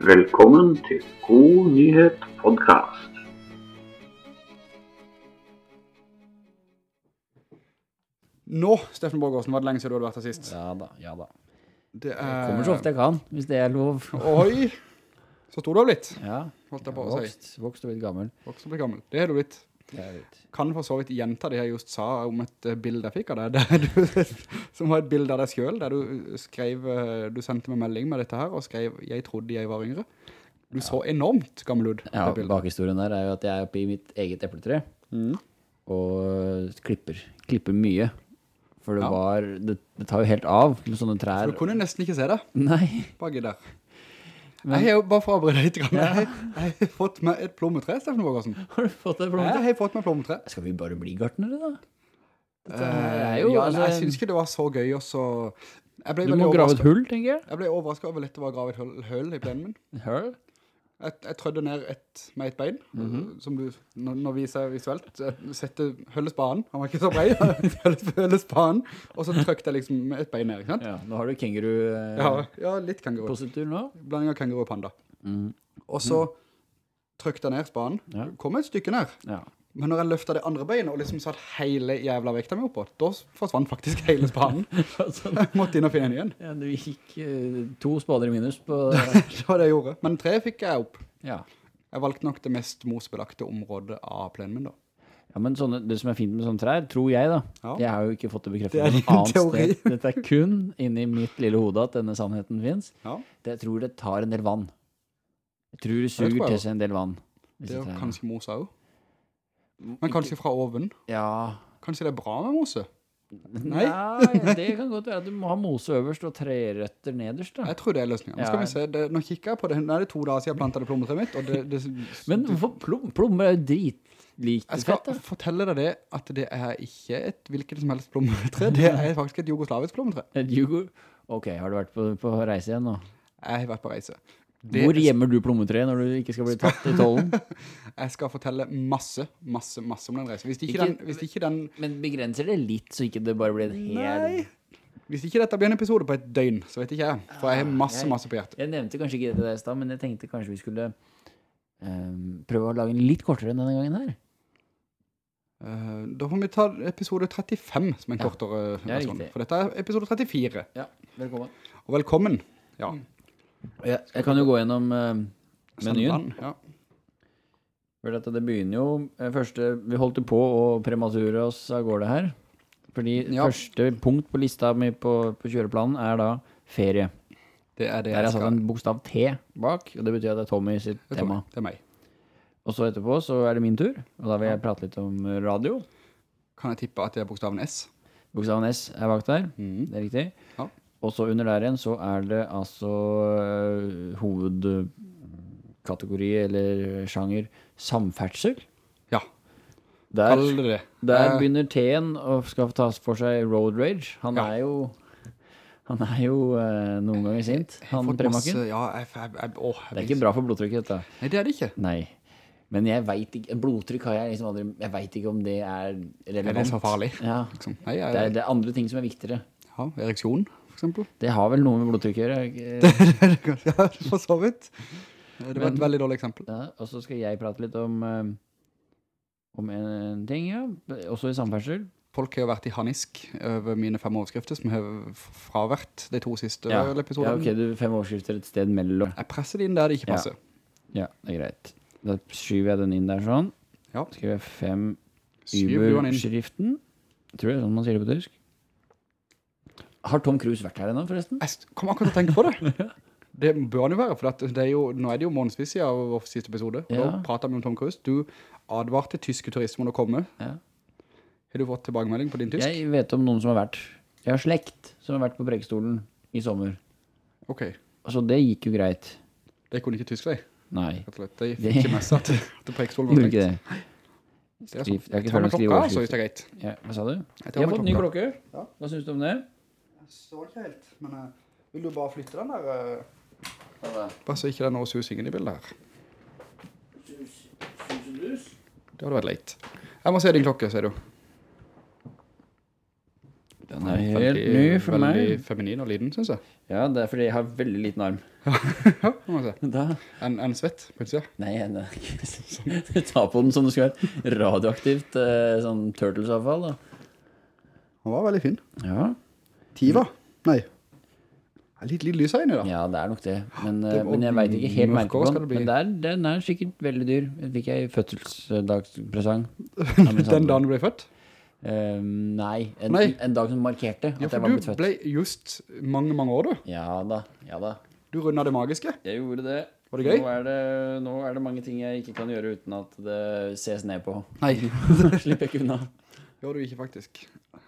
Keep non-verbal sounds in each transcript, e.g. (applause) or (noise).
Velkommen til God nyhet podkast. Nå, Steffen Borgårdsen, var det lenge siden du hadde vært her sist. Ja da, ja da. Det Jeg kommer så ofte jeg kan, hvis det er lov. Oi! Så stor du har blitt, Ja, holdt jeg på å si. vokst, vokst og blitt gammel. Vokst og blitt gammel. Det har du blitt. Kan for så vidt gjenta det jeg just sa om et eh, bilde jeg fikk av deg, (laughs) du, som var et bilde av deg selv, der du skrev, eh, du sendte meg melding med dette her, og skrev, jeg trodde jeg var yngre. Du så enormt gammel ut, Ja, bakhistorien der er jo at jeg er oppe i mitt eget epletre, Mm. og klipper, klipper mye. For det Ja. var, det, det tar jo helt av med sånne For Så du kunne nesten ikke se det, Nei, baki der. Men- jeg har jo, bare for å avbryte litt, grann, jeg, jeg har fått med et plommetre, Steffen Vågarsen har du fått et plommetre? Jeg har fått med plommetre. Skal vi bare bli gartnere da? Eh, er jo, ja, altså, jeg synes ikke det var så gøy også. Jeg ble du må grave et hull, tenker jeg. Jeg ble overrasket over lett å grave et høl, hull i plenen min. Hull? Jeg, jeg trødde ned et, med et bein, Mhm. som du, nå, nå viser jeg visuelt, jeg sette hølle spaden, han var ikke så brei, hølle, hølle og så trøkte jeg liksom med et bein ned, ikke sant? Ja, nå har du kenguru... Eh, Ja, ja litt kenguru. nå. Blanding av kenguru og panda. Mm. Og så trøkte jeg ned spanen, Ja. kom et stykke ned. Ja. Men når jeg løftet det andre beinet og liksom satt hele jævla vekta mi oppå, da forsvant faktisk hele spaden. (laughs) Altså, (laughs) Jeg måtte inn og finne en igjen. ja, du gikk uh, to spader i minus på... (laughs) Det var det jeg gjorde. Men tre fikk jeg opp. Ja. Jeg valgte nok det mest mosbelagte området av plenen min da. Ja, men sånne, det som er fint med sånne trær, tror jeg da, Ja. jeg har jo ikke fått det bekreftet Det noen annen teori. sted. Dette er kun inni mitt lille hode at denne sannheten finnes. Ja, Det, jeg tror det tar en del vann. Jeg tror det suger til seg en del vann. det er jo kanskje mosa også. Men kanskje fra oven. Ja. Kanskje det er bra med mose? Nei. Nei, (laughs) det kan godt være at du må ha mose øverst og trerøtter nederst da. Jeg tror det er løsningen. Nå skal vi se, det, nå kikker jeg på det. Nå er det to dager siden jeg plantet det plommetreet mitt, og det, det, Men hvorfor plom, plommer er jo dritlite jeg skal fett fortelle deg det, at det er ikke et hvilket som helst plommetre. Det er faktisk et jugoslavisk plommetre. Et jugo. Ok, har du vært på, på reise igjen nå? Jeg har vært på reise. Det- Hvor gjemmer du plommetreet når du ikke skal bli tatt i tollen? (laughs) Jeg skal fortelle masse, masse, masse om den reisen. Hvis ikke, Ikke- den, hvis ikke den Men begrenser det litt, så ikke det bare blir en hel... Nei. Hvis ikke dette blir en episode på et døgn, så vet ikke jeg. For jeg har masse, jeg- masse på hjertet. Jeg nevnte kanskje ikke det til deg i men jeg tenkte kanskje vi skulle um, prøve å lage en litt kortere enn denne gangen her. Uh, da får vi ta episode 35 som en Ja. kortere versjon. For dette er episode 34. Ja, velkommen. Og velkommen. Ja. Jeg, jeg kan jo gå gjennom uh, menyen. Ja. For dette, det begynner jo eh, første, Vi holdt jo på å premature oss av gårde her. Fordi Ja. første punkt på lista mi på, på kjøreplanen er da ferie. Det er det Der er jeg satt en bokstav T bak, og det betyr at det er Tommy sitt tror tema. jeg. det er meg. Og så etterpå så er det min tur, og da vil jeg prate litt om radio. Kan jeg tippe at det er bokstaven S? Bokstaven S er bak der. mm. Det er riktig. Ja. Og så under der igjen så er det altså uh, hovedkategori eller sjanger samferdsel. Ja, Der, det. der Eh, begynner T-en og skal ta for seg road rage. Han Ja. er jo han er jo øh, noen ganger sint, han premakken. Ja, Det er ikke bra for blodtrykket dette. Nei, det er det ikke. Nei. Men jeg vet ikke, blodtrykk har jeg liksom aldri, jeg vet ikke om det er relevant. Er det så farlig? Ja, Liksom. Nei, jeg, det er, det er andre ting som er viktigere. ja, ereksjon, for eksempel. Det har vel noe med blodtrykk å gjøre. (laughs) ja, for så vidt. Det var et veldig dårlig eksempel. Ja, og så skal jeg prate litt om eh, om en ting, ja. Også i samferdsel. Folk har jo vært i hanisk over mine fem overskrifter som har fravært de to siste Ja, episoderne. ja ok, du fem overskrifter et sted mellom. Jeg presser det inn der det ikke passer. Ja, det er greit. Da skyver jeg den inn der sånn. Ja. Skriver jeg fem. Uber-skriften. Tror jeg sånn man sier det på tysk. Har Tom Cruise vært her ennå, forresten? Jeg kom akkurat til å tenke på det. (laughs) Det bør han jo være, for det er jo, nå er det jo månedsvis av vår siste episode. Ja. Nå prater vi om Tom Cruise. Du advarte tyske turister om å komme. Ja. Har du fått tilbakemelding på din tysk? Jeg vet om noen som har vært Jeg har slekt som har vært på Bregstolen i sommer. Ok, Altså, det gikk jo greit. det kunne ikke tysk deg. Nei. De Det- fikk ikke med seg at, (laughs) Preikestolen var gjorde ikke det. Er Skriv- sånn. jeg har ikke følt å skrive overskrift. er. Ja, hva sa du? Jeg jeg har fått ny klokke. Ja. Hva synes du om det? Jeg det ikke helt, men eh, vil du bare flytte den der? eh, bare så ikke det er noe susing i bildet her. Det hadde vært leit. Jeg må se din klokke, sier du. Den er helt ny for meg. Veldig feminin og liten, synes jeg. Ja, det er fordi jeg har veldig liten arm. (laughs) Ja, må jeg si. Da, En, en svett, på utsida. nei, en, (laughs) du tar på den som det skal være radioaktivt eh, sånn turtles-avfall da. Han var veldig fin. Ja, Tiva? Nei. Det er litt, litt lys her inne da. ja, det er nok det. Men, eh, Det men jeg vet ikke helt merke på den. Men det er, den er sikkert veldig dyr. Den fikk jeg i fødselsdagspresang. (laughs) Den dagen du ble født? Eh, nei, en, Nei. en dag som markerte at Ja, jeg var blitt du ble just mange, mange år, du. Ja da, ja da. Du rundet det magiske. Jeg gjorde det. Var det gøy? Nå er det, nå er det mange ting jeg ikke kan gjøre uten at det ses ned på. Nei, (laughs) Slipper jeg ikke unna. gjør du ikke faktisk.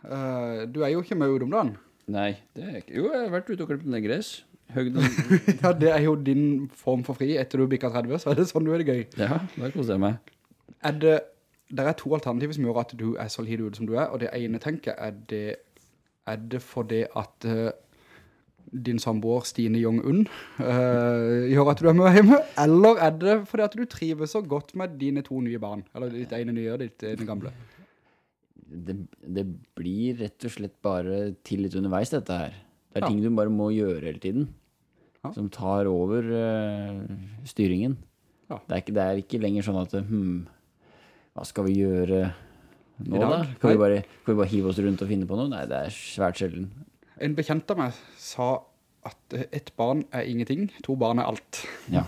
Uh, du er jo ikke med om dagen. Nei, det er ikke. Jo, jeg har vært ute og klippet ned gress. (laughs) Ja, det er jo din form for fri etter du bikket 30, så er det sånn du er det gøy. Ja, da koser jeg meg. Er det, der er to alternativer som gjør at du er så lite ute som du er, og det ene tenker er det, er det fordi at uh, din samboer Stine Jong-un uh, gjør at du er med hjemme, eller er det fordi at du trives så godt med dine to nye barn, eller ditt ene nye og ditt ene gamle? Det, det blir rett og slett bare til litt underveis, dette her. Det er Ja. ting du bare må gjøre hele tiden. Ja. Som tar over uh, styringen. Ja. Det, er ikke, det er ikke lenger sånn at hmm, hva skal vi gjøre nå da? Kan vi, bare, kan vi bare hive oss rundt og finne på noe? Nei, det er svært sjelden. En bekjent av meg sa at eh, ett barn er ingenting, to barn er alt. Ja.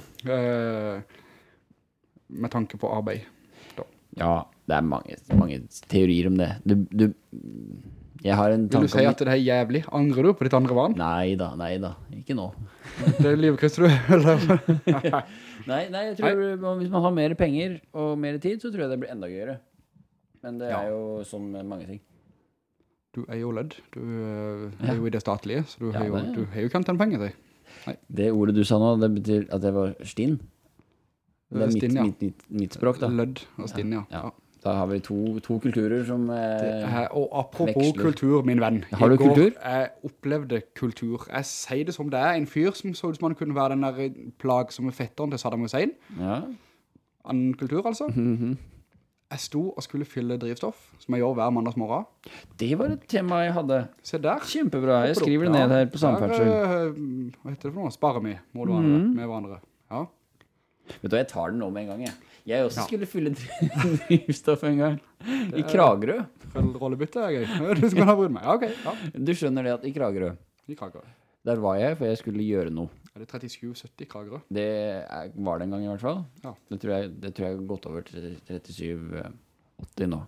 Med tanke på arbeid. Ja, det er mange, mange teorier om det. Du, du, jeg har en Vil du si at det er jævlig? Angrer du på ditt andre vann? Nei da, nei da. Ikke nå. Det livkrysser du, eller? (laughs) Nei, nei jeg tror hvis man har mer penger og mer tid, så tror jeg det blir enda gøyere. Men det Ja. er jo som med mange ting. Du er jo ledd. Du eh, er jo i det statlige, så du Ja, har jo, det er- du har jo ikke annet enn penger til. Det ordet du sa nå, det betyr at jeg var stinn. Det er mitt, ja. mitt, mitt, mitt språk, da. Lødd og stinn, ja. Ja. Da har vi to, to kulturer som eh, er, og apropos veksler. kultur, min venn. Har du går, kultur? Jeg opplevde kultur. Jeg sier det som det er. En fyr som så ut som han kunne være den der plagsomme fetteren til Saddam Hussein. Ja. Annen kultur, altså. Mhm. Jeg sto og skulle fylle drivstoff, som jeg gjør hver mandagsmorgen. Det var et tema jeg hadde. Se der. Kjempebra. Jeg skriver det ned her på samferdsel. Eh, hva heter det for noe? Spare vi mot hverandre, Mhm. med hverandre. Ja. Vet du, jeg tar den nå med en gang, jeg. Jeg også skulle fylle drivstoff (laughs) en gang. I Kragerø. Rollebytte gøy. (laughs) Du skal ha brydd meg. Ja, ok. Ja. Du skjønner det at i Kragerø, I Kragerø. der var jeg, for jeg skulle gjøre noe. Er det 37-70 Kragerø? Det er, var det en gang i hvert fall. Ja. Det tror jeg, det tror jeg har gått over til 37-80 nå.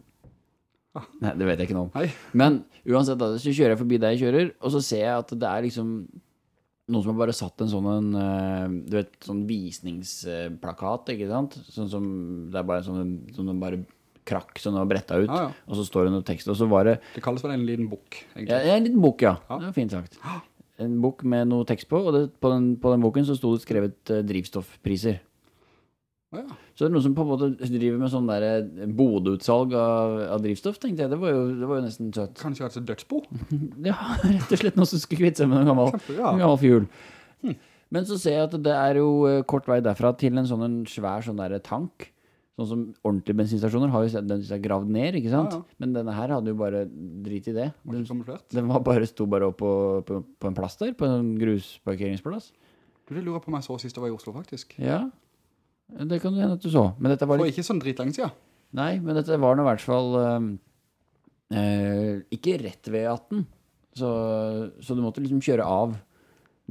Ah. Nei, det vet jeg ikke noe om. Men uansett, da, så kjører jeg forbi der jeg kjører, og så ser jeg at det er liksom noen som har bare satt en sånn en, eh, du vet, sånn visningsplakat, ikke sant? Sånn som, det er bare sånn, sånn en bare krakk som de har brettet ut, Ja, ja. og så står det noe tekst, og så var det, Det kalles vel en liten bok, egentlig. ja, en liten bok, ja. Ja. Det var fint sagt. En bok med noe tekst på, og det, på, den, på den boken så sto det skrevet eh, drivstoffpriser. Ja. Så det er noen som på en måte driver med sånn der eh, bodeutsalg av, av drivstoff, tenkte jeg. Det var jo, det var jo nesten søtt. Kanskje altså dødsbo? (laughs) Ja, rett og slett noen som skulle kvitte seg med noen gammel, Kjempebra. ja. gammel fjul. Men så ser jeg at det er jo eh, kort vei derfra til en sånn en svær sånn der tank. Sånn som ordentlige bensinstasjoner har jo den er gravd ned, ikke sant? Ja, ja. Men denne her hadde jo bare drit i det. Den, den var bare, sto bare opp på, på, på en plass der, på en grusparkeringsplass. Du, det lurer på meg så sist jeg var i Oslo, faktisk. Ja, det kan du hende at du så. Men dette var litt ikke sånn dritlangt siden. Nei, men dette var nå i hvert fall eh, eh, ikke rett ved 18. Så, så du måtte liksom kjøre av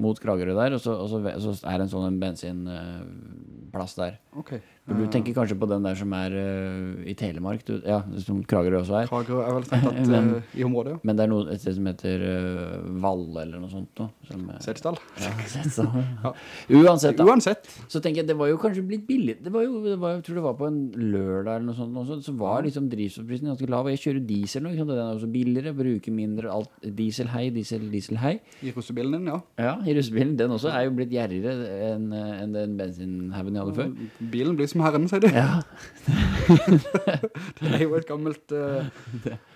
mot Kragerø der, og så, og så, så er det en sånn bensinplass der. Ok. Du tenker kanskje på den der som er uh, i Telemark, du, ja, som Kragerø også er. Kragerø er vel strengt tatt (laughs) Men- uh, i området, ja. Men det er noe, et sted som heter uh, Valle eller noe sånt. nå, som, Setesdal. (laughs) ja, Setesdal. (laughs) Ja. Uansett, da. Uansett. Så tenker jeg, det var jo kanskje blitt billig. Det var jo, det var, jeg tror det var på en lørdag eller noe sånt også, så var liksom drivstoffprisen ganske lav. Jeg kjører diesel nå, den er også billigere, bruker mindre alt, diesel hei, diesel, diesel hei. I russebilen din, ja. Ja, i russebilen, den også er jo blitt gjerrigere enn enn den bensinhaugen jeg hadde før. Bilen blir som herren, sier de. Ja, (laughs) Det er jo et gammelt uh,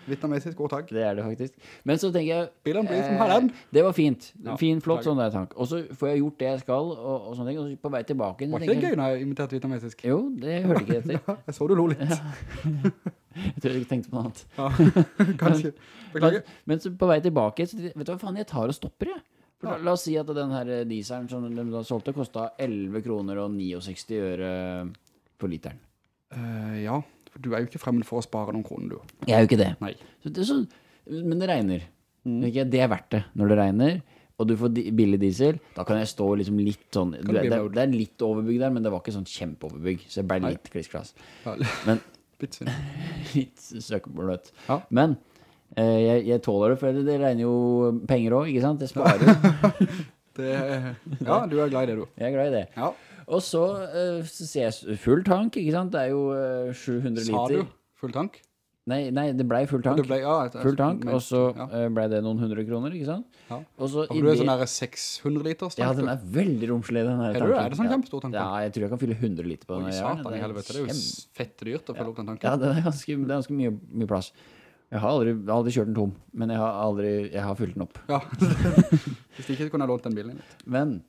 vietnamesisk ordtak. det er det faktisk. Men så tenker jeg, Bilen blir som eh, herren. det var fint. Ja, fin, flott takk. sånn der tank. Og så får jeg gjort det jeg skal, og, og sånne ting, og så på vei tilbake. Var ikke det gøy når jeg imiterte vietnamesisk? Jo, det hørte ikke etter. (laughs) Jeg så du lo litt. Jeg tror jeg ikke tenkte på noe annet. Ja, (laughs) kanskje. Beklager. Men så på vei tilbake, så vet du hva faen, jeg tar og stopper, jeg. La, la oss si at den her dieselen som de solgte, kostet 11 kroner og 69 øre for literen. Uh, ja, for du er jo ikke fremmed for å spare noen kroner, du. Jeg er jo ikke det. Det så, men det regner. Ikke? Det er verdt det når det regner. Og du får billig diesel, da kan jeg stå liksom litt sånn du, det det, er, litt overbygg der, men det var ikke sånn kjempeoverbygg. Så jeg ble litt klissklass. Men (laughs) litt synd. (laughs) Ja. Men eh, jeg, jeg tåler det, for det, det regner jo penger òg, ikke sant? Jeg sparer. (laughs) Det, ja, du er glad i det, du. Jeg er glad i det. Ja. Og så, uh, sier jeg full tank, ikke sant? Det er jo uh, 700 Sa liter. du full tank? Nei, nei, det ble full tank. Det ble, ja, et- full tank, men- og så ja. eh, ble det noen hundre kroner, ikke sant? Ja. Og så du er sånn der 600 liters Ja, den er veldig romslig, den her Er det tanken. Er det sånn kjempe kjempestor tank? Ja, jeg tror jeg kan fylle 100 liter på den. Oi, her satan i helvete, det er jo fett dyrt å fylle opp den tanken. Ja, det er ganske, det er ganske mye, mye plass. Jeg har aldri, aldri kjørt den tom, men jeg har aldri jeg har fylt den opp. Ja. (laughs) Hvis ikke, kunne jeg lånt den bilen litt. Men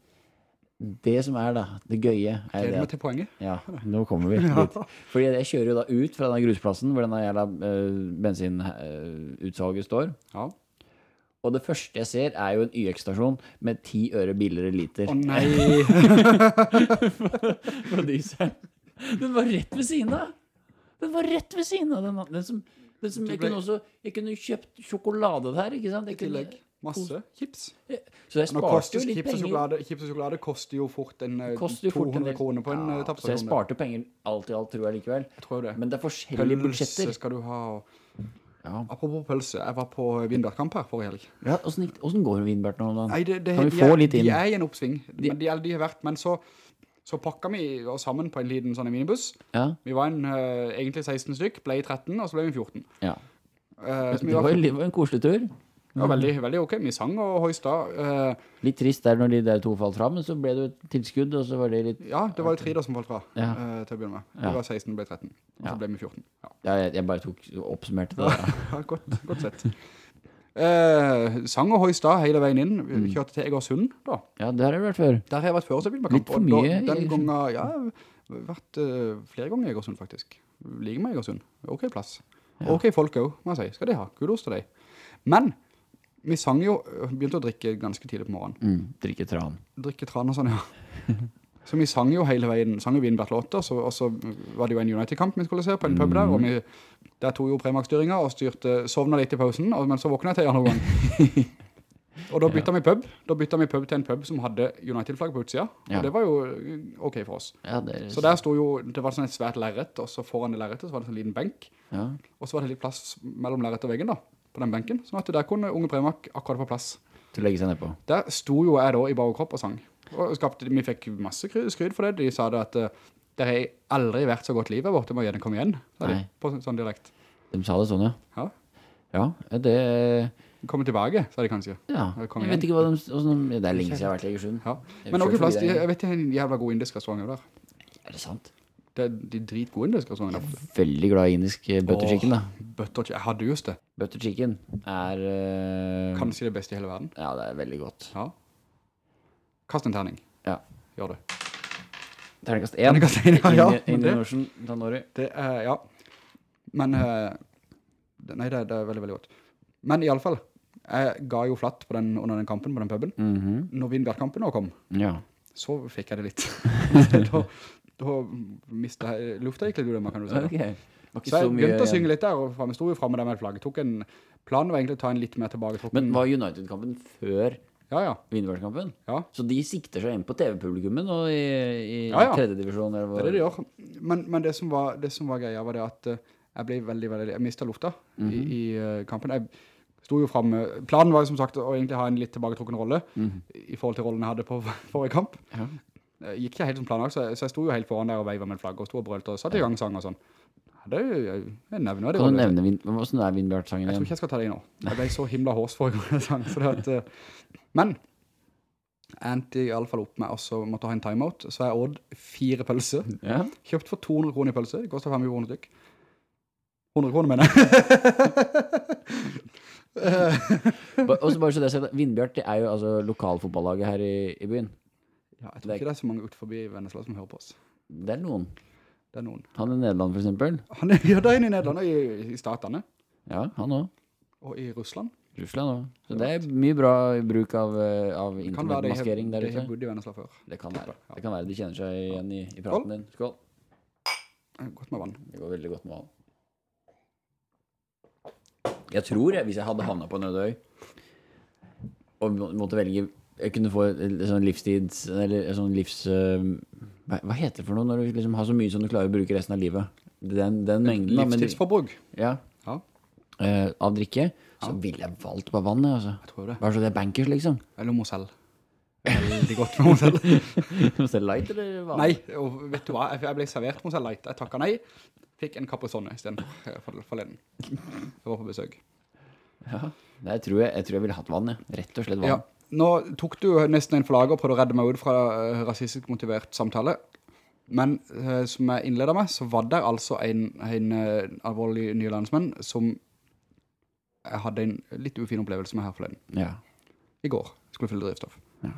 det som er da, det gøye, er det at poenget. Ja, nå kommer vi (laughs) dit. Fordi jeg kjører jo da ut fra denne grusplassen hvor denne jævla uh, bensinutsalget står. Ja. Og det første jeg ser er jo en YX-stasjon med 10 øre billigere liter Å nei! (laughs) på diesel. Den var rett ved siden av! Den var rett ved siden av den, den som, den som jeg, kunne også, jeg kunne kjøpt sjokolade der, ikke sant? Jeg kunne, Masse chips. så jeg sparte jo litt chips og penger. sjokolade, chips og sjokolade koster jo fort en eh, Koster jo fort en 200 del- kroner på en Ja, ja, Så jeg sparte penger alt i alt, tror jeg likevel. Jeg tror det. Men det er forskjellige Pølse budsjetter. skal du ha. Ja. Apropos pølse, jeg var på Vindbergkamp her forrige helg. Ja, hvordan, åssen går med nå? da? Nei, det, det, Kan vi de, få er, litt inn? de er i en oppsving, men de, de har vært, men så, så pakket vi oss sammen på en liten sånn minibuss. Ja, Vi var en, eh, egentlig 16 stykk, ble 13, og så ble vi 14. ja. Uh, Det var, var, det var en koselig tur. Det var veldig, veldig ok, vi sang og hoista. Uh, Litt trist der når de der to falt fra, men så ble det jo et tilskudd, og så var det litt ja, det var jo tre da som falt fra, Ja. uh, til å begynne med. Ja. Vi var 16, ble 13, og Ja. så ble vi 14. Ja, Ja, jeg, jeg bare tok oppsummerte det. ja (laughs) godt, godt sett. Eh, sang og hoista hele veien inn. Mm. Vi kjørte til Egersund da. Ja, der har jeg vært før. Der har jeg vært før, så vil Litt for mye i Den gangen, ja, jeg har vært uh, flere ganger i Egersund faktisk. Lige meg i Egersund. Ok plass. Ok folk også, må jeg si. Skal de ha. Kudos til deg. Men, vi sang jo, begynte å drikke ganske tidlig på morgenen. Mm, drikke tran. Drikke tran og sånn, ja. Så vi sang jo hele veien, sang jo Vinbert-låter, så, og så var det jo en United-kamp vi skulle se på en pub der, og vi, der tog jo Premax-styringa og styrte, sovna litt i pausen, og, men så våkna jeg til andre gang. (laughs) og da bytta vi pub, da bytta vi pub til en pub som hadde United-flagg på utsida, Ja. og det var jo eh, ok for oss. Ja, det er, Så der sto jo, det var sånn et svært lærrett, og så foran det lærrettet så var det sånn en liten benk, ja. og så var det litt plass mellom lærrett og veggen da, på den benken, sånn at der kunne unge Premak akkurat få plass. Til å legge seg ned på. Der sto jo jeg da i bare kropp og sang. Og skapte, vi fikk masse skryd for det. De sa det at uh, det har aldri vært så godt liv her borte, må gjerne komme igjen. Sa de, Nei. på sånn, sånn dialekt. De sa det sånn, ja. Ja. Ja, det Komme tilbake, sa de kanskje. Ja, kom jeg igjen. vet ikke hva de hvordan, Det er lenge siden jeg har vært i Egersund. Ja. Men noen plass, jeg vet det er en jævla god indisk restaurant der. Er det sant? Det er de dritgode indiske restauranter. der. Veldig glad i indisk eh, butter chicken, da. Butter chicken, jeg hadde just det. Butter chicken er eh, Kanskje det beste i hele verden. Ja, det er veldig godt. Ja. Kast en terning. Ja. Gjør det. Terningkast 1. Terningkast 1, ja, ja, Norsen. Indian Ocean, Tanori. Det er, ja. Men, uh, nei, det, det er veldig, veldig godt. Men i alle fall, jeg ga jo flatt på den, under den kampen på den puben. Mhm. Når Vindbjørnkampen nå kom, Ja. så fikk jeg det litt. (laughs) (laughs) da, da mistet jeg, lufta gikk litt ut av meg, kan du si. Okay. Så jeg så mye begynte å synge litt der, og stod jo fremme der med et flagg. Tok en, planen var egentlig å ta en litt mer tilbake. Men var United-kampen før Ja, ja. Vinberg-kampen? Ja, Så de sikter seg inn på TV-publikummen nå i, i Ja, ja. tredje divisjon? Eller hva? det er det de gjør. Men, men det, som var, det som var greia var det at eh, jeg ble veldig, veldig, jeg mistet lufta -hmm. i, i eh, kampen. Jeg sto jo fremme, planen var jo som sagt å egentlig ha en litt tilbaketrukken rolle -hmm. i forhold til rollen jeg hadde på (laughs) forrige kamp. Ja. Eh, Gikk ikke helt som planlagt, så, jeg- så jeg sto jo helt foran der og veivet med en flagg og sto og brølte og satte i gang sang og sånn. Det er jo jeg nevner det. Kan du nevne Hvordan er Vindbjørn-sangen? Jeg tror ikke jeg skal ta det i nå. Jeg ble så himla hårs forrige gang jeg sang. Så det at, Men men, endte i alle fall opp med også måtte ha en timeout, så jeg åd fire pølser. Ja. Kjøpt for 200 kroner i pølse, det koster 5 kroner stykk. 100 kroner mener jeg. Og så bare så det Vindbjørn det er jo altså lokalfotballaget her i, i byen. Ja, jeg tror ikke det er så mange ut forbi Vennesla som hører på oss. Det er noen. Det er noen. Han i Nederland, for eksempel. Han er, (laughs) ja, det er i Nederland og i, i statene. Ja, han også. Og i Russland. Russland også. Så det er mye bra bruk av, eh, av Det kan være det jeg internettmaskering der har bodd i Vennesla før. Det kan være. Det kan være de kjenner seg igjen i, i praten din. Skål. Eh, Godt med vann. Det går veldig godt med vann. Jeg tror jeg, hvis jeg hadde havnet på en øde øy og måtte velge kunne få en sånn livstids... Eller en sånn livs... Uh, hva, hva heter det for noe når du liksom har så mye som du klarer å bruke resten av livet? Den, den mengden, Livstidsforbruk. Ja. Ja, Uh, av drikke. Så ville jeg valgt på vannet, altså. jeg tror det. Bare så det er bankers, liksom. Eller Mosell. Veldig godt med Mosell. Så (laughs) light eller hva? Nei, og vet du hva? Jeg- Jeg ble servert Mosell Light. Jeg takket nei. Fikk en Caprisonne i stedet for, eh, for, forleden. Jeg var på besøk. Ja. Jeg, tror jeg, jeg tror jeg ville hatt vann, jeg. Rett og slett vann. Ja, nå tok du nesten en flagg og prøvde å redde meg ut fra uh, rasistisk motivert samtale. Men eh, som jeg innledet med, så var det altså en, en eh, alvorlig ny landsmenn som jeg hadde en litt ufin opplevelse med her forleden. Ja. I går skulle fylle drivstoff. Ja.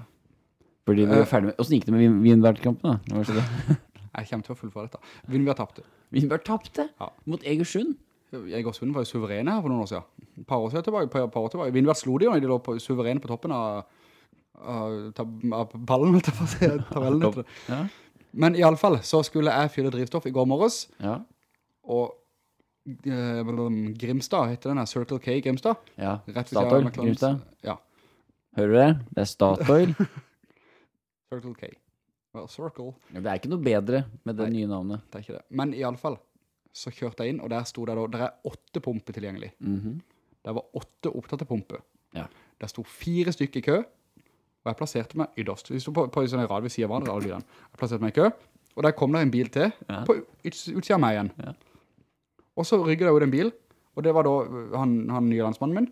Fordi Eh. var ferdig med Hvordan gikk det med Wien- Wienberg-kampen, da? (laughs) Jeg kommer til å fullføre dette. Vinberg tappte. Vinberg tappte? Ja. mot Egersund. Egersund var jo suverene her for noen år siden. Et par år siden tilbake. Par, par år tilbake. Vinberg slo de jo de lå på, suverene på toppen av, av, av tabellen. heter det. Ja. Men i alle fall så skulle jeg fylle drivstoff i går morges, Ja. og eh, Grimstad, heter den her, Circle K Grimstad. ja. Statoil, Grimstad. Ja, Hører du det? Det er Statoil. (laughs) Circle K. Well, Circle, Ja, det er ikke noe bedre med det Nei. nye navnet. det er ikke det. Men i alle fall, så kjørte jeg inn, og der sto det da, der er åtte pumper tilgjengelig. Mhm. Det var åtte opptatte pumper. Ja. Der sto fire stykker i kø, og jeg plasserte meg ytterst. Vi stod på, på en sånn rad ved siden av hverandre, alle bilene. Jeg plasserte meg i kø, og der kom det en bil til, Ja. på utsida av meg igjen. Ja. Og så rygget det ut en bil, og det var da uh, han, han nye landsmannen min,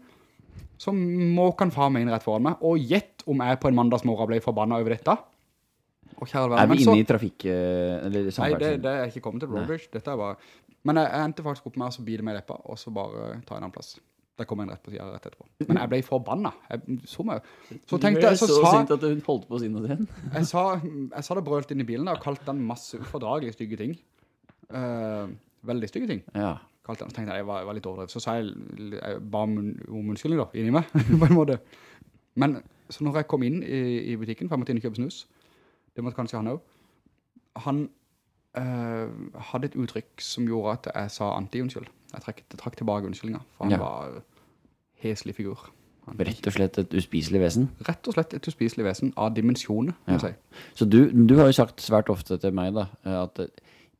som måk han faen meg inn rett foran meg, og gjett om jeg på en mandagsmorgen ble forbannet over dette. Venn, Er vi inne så- i trafikk... eh, Eller Nei, det, det er ikke kommet til Roadbridge. Dette er bare... Men jeg, jeg endte faktisk opp med å bide meg i leppa, og så bare ta en annen plass. Der kom en rett på siden rett etterpå. Men jeg ble forbannet. Jeg så meg. Så tenkte jeg, så, så sa, sint at hun holdt på å si noe til (laughs) jeg sa, jeg sa det brølt inn i bilen og kalte den masse ufordragelige stygge ting. Uh, veldig stygge ting. Ja. Kalte den, så tenkte jeg, jeg var, jeg var litt overdrevet. Så sa jeg, jeg ba om, om unnskyldning da, inni meg, (laughs) på en måte. Men så når jeg kom inn i, i butikken, for jeg måtte inn og kjøpe snus, det måtte kanskje han også, han eh, hadde et uttrykk som gjorde at jeg sa anti-unnskyld. Jeg trakk, trakk tilbake unnskyldninger, for han Ja. var heslig figur. Han, Rett og slett et uspiselig vesen. rett og slett et uspiselig vesen av dimensjoner, Ja. si. Så du, du har jo sagt svært ofte til meg da, eh, at eh,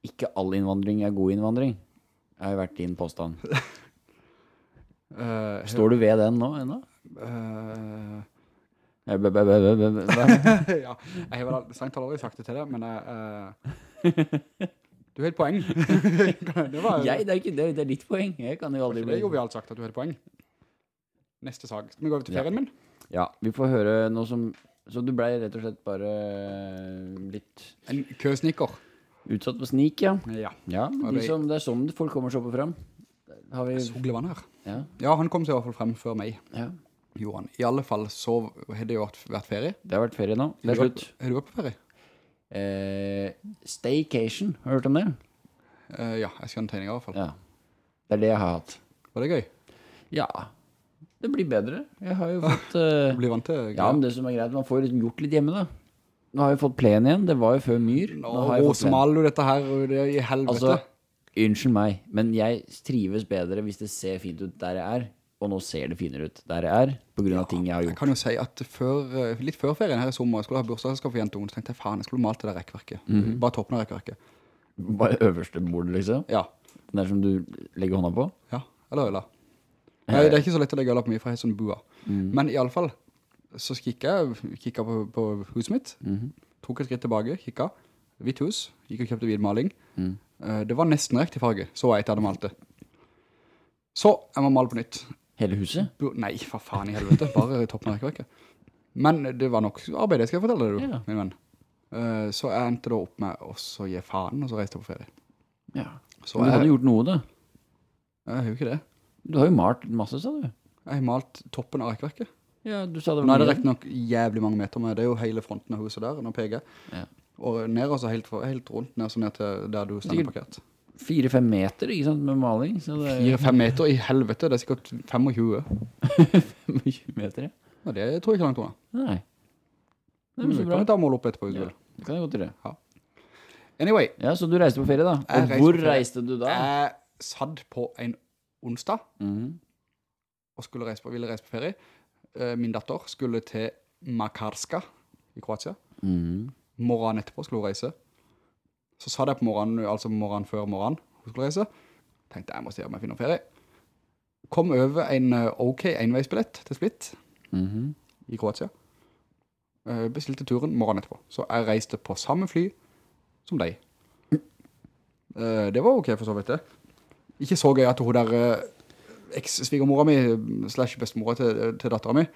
ikke all innvandring er god innvandring. Det har jo vært din påstand. uh, (laughs) Står du ved den nå ennå? eh, (laughs) ja, jeg har vel strengt aldri sagt det til deg, men eh, du har et poeng. (laughs) det var Jeg, det er, ikke, det, er- det ditt poeng. Jeg kan jo aldri det bli... er jo vi alt sagt at du har et poeng. Neste sak. Skal vi gå over til Ja. ferien min? Ja, vi får høre noe som... Så du ble rett og slett bare eh, litt En køsnikker. utsatt på snik, ja. Ja. Ja, de det- som, det er sånn folk kommer og frem. Har vi... Soglevann her. Ja, Ja, han kom seg i hvert fall frem før meg, ja. Gjorde han. I alle fall så har det jo vært, vært ferie. Det har vært ferie nå. Det er slutt. Har du vært på ferie? Eh, staycation, har du hørt om det? Eh, ja, jeg skal skjønner tegninger i hvert fall. Ja. Det er det jeg har hatt. Var det gøy? Ja, det blir bedre. Jeg har jo fått... eh, Du blir vant til Ja, men det som er greit, man får liksom gjort litt hjemme da. Nå har jeg fått plen igjen, det var jo før myr. Nå har jeg fått plen. du dette her, det er i helvete. Altså, unnskyld meg, men jeg trives bedre hvis det ser fint ut der jeg er, og nå ser det finere ut der jeg er, på grunn av ting jeg har gjort. Jeg kan jo si at før, eh, litt før ferien her i sommer, jeg skulle ha bursdagsselskap for jentungen, så tenkte jeg, faen, jeg skulle malt det der Mm -hmm. Bare toppen av rekkeverket. Bare øverste bordet, liksom. Ja, Den der som du legger hånda på. ja, eller øla. Nei, det er ikke så lett å legge øla på mye, for jeg har sånn bua. Mm. Men i alle fall, så kikket jeg, kikket på, på huset mitt, Mhm. tok et skritt tilbake, kikket, hvitt hus, gikk og kjøpte hvidmaling. Mhm. Eh, Det var nesten riktig farge, så jeg ikke hadde malt det. Så, jeg må male på nytt. Hele huset. Bu- Nei, for faen i helvete, bare i toppen av rekkverket. Men det var nok arbeid, det skal jeg fortelle deg, du, Ja. min venn. Uh, Så jeg endte da opp med å gi faen, og så reiste jeg på ferie. Ja. Så Men du hadde jeg, gjort noe da. jeg har jo ikke det. Du har jo malt masse, sa du. Jeg har malt toppen av rekkverket. Ja, du sa det Nå er det mye. rett nok jævlig mange meter med, det er jo hele fronten av huset der, nå peker jeg. Ja. Og ned altså helt, helt rundt, ned, så ned til der du stender parkert. Fire-fem meter, ikke sant, med maling. Så det 4-5 meter i helvete, det er sikkert 25. 25 (laughs) meter, ja. Nei, det tror jeg ikke langt unna. Nei. Det er så kan Vi ta mål opp etterpå. Ja, det kan jeg godt gjøre. Anyway, Ja, så du reiste på ferie da. Og reiste hvor reiste du da? jeg satt på en onsdag Mhm. og skulle reise på, ville reise på ferie. Eh, Min datter skulle til Makarska i Kroatia. Mm -hmm. Morgen etterpå skulle hun reise. Så sa jeg på morgenen, altså morgenen før morgenen hun skulle reise. Tenkte jeg må se om jeg finner ferie. Kom over en eh, ok enveisbillett til Split Mhm. i Kroatia. Eh, Bestilte turen morgenen etterpå. Så jeg reiste på samme fly som deg. Eh, Det var ok for så vidt det. Ikke så gøy at hun der eks-svigermora mi, slash bestemora til, til datteren min,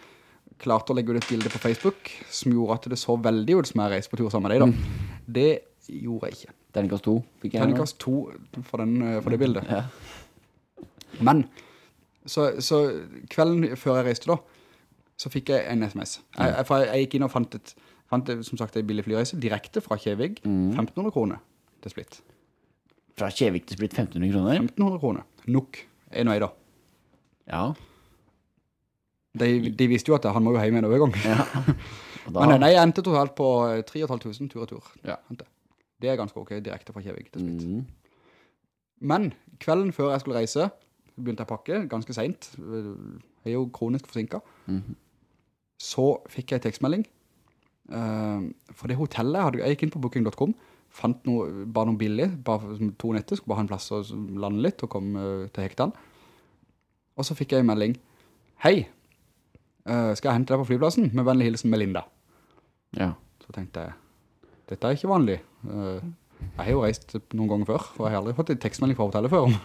klarte å legge ut et bilde på Facebook som gjorde at det så veldig ut som jeg reiste på tur sammen med deg da. Det gjorde jeg ikke. Terningkast 2 fikk jeg. Terningkast 2 for, den, eh, for det bildet. Ja. Men, så, så kvelden før jeg reiste da, så fikk jeg en sms. Jeg, jeg, jeg, gikk inn og fant, et, fant som sagt en billig flyreise direkte fra Kjevig, 1500 kroner til Splitt. Fra Kjevik til Splitt 1500 kroner. 1500 kroner. Nok. En vei da. Ja. De, de visste jo at han må jo hjemme en overgang. ja. (laughs) Da, Men nei, jeg endte totalt på eh, 3500 tur og tur. Ja. Endte. Det er ganske ok, direkte fra Kjevig til Split. Mm. Men kvelden før jeg skulle reise, begynte jeg å pakke ganske sent. Jeg er jo kronisk forsinket. Mm. Så fikk jeg tekstmelding. Uh, for det hotellet, jeg, hadde, jeg gikk inn på booking.com, fant noe, bare noe billig, bare to netter, skulle bare ha en plass å lande litt og komme uh, til Hektan. Og så fikk jeg en melding. Hei, uh, skal jeg hente deg på flyplassen? Med vennlig hilsen Melinda. Ja. Så tenkte jeg, dette er ikke vanlig. Eh, jeg har jo reist noen ganger før, og jeg har aldri fått en tekstmelding fra hotellet før om,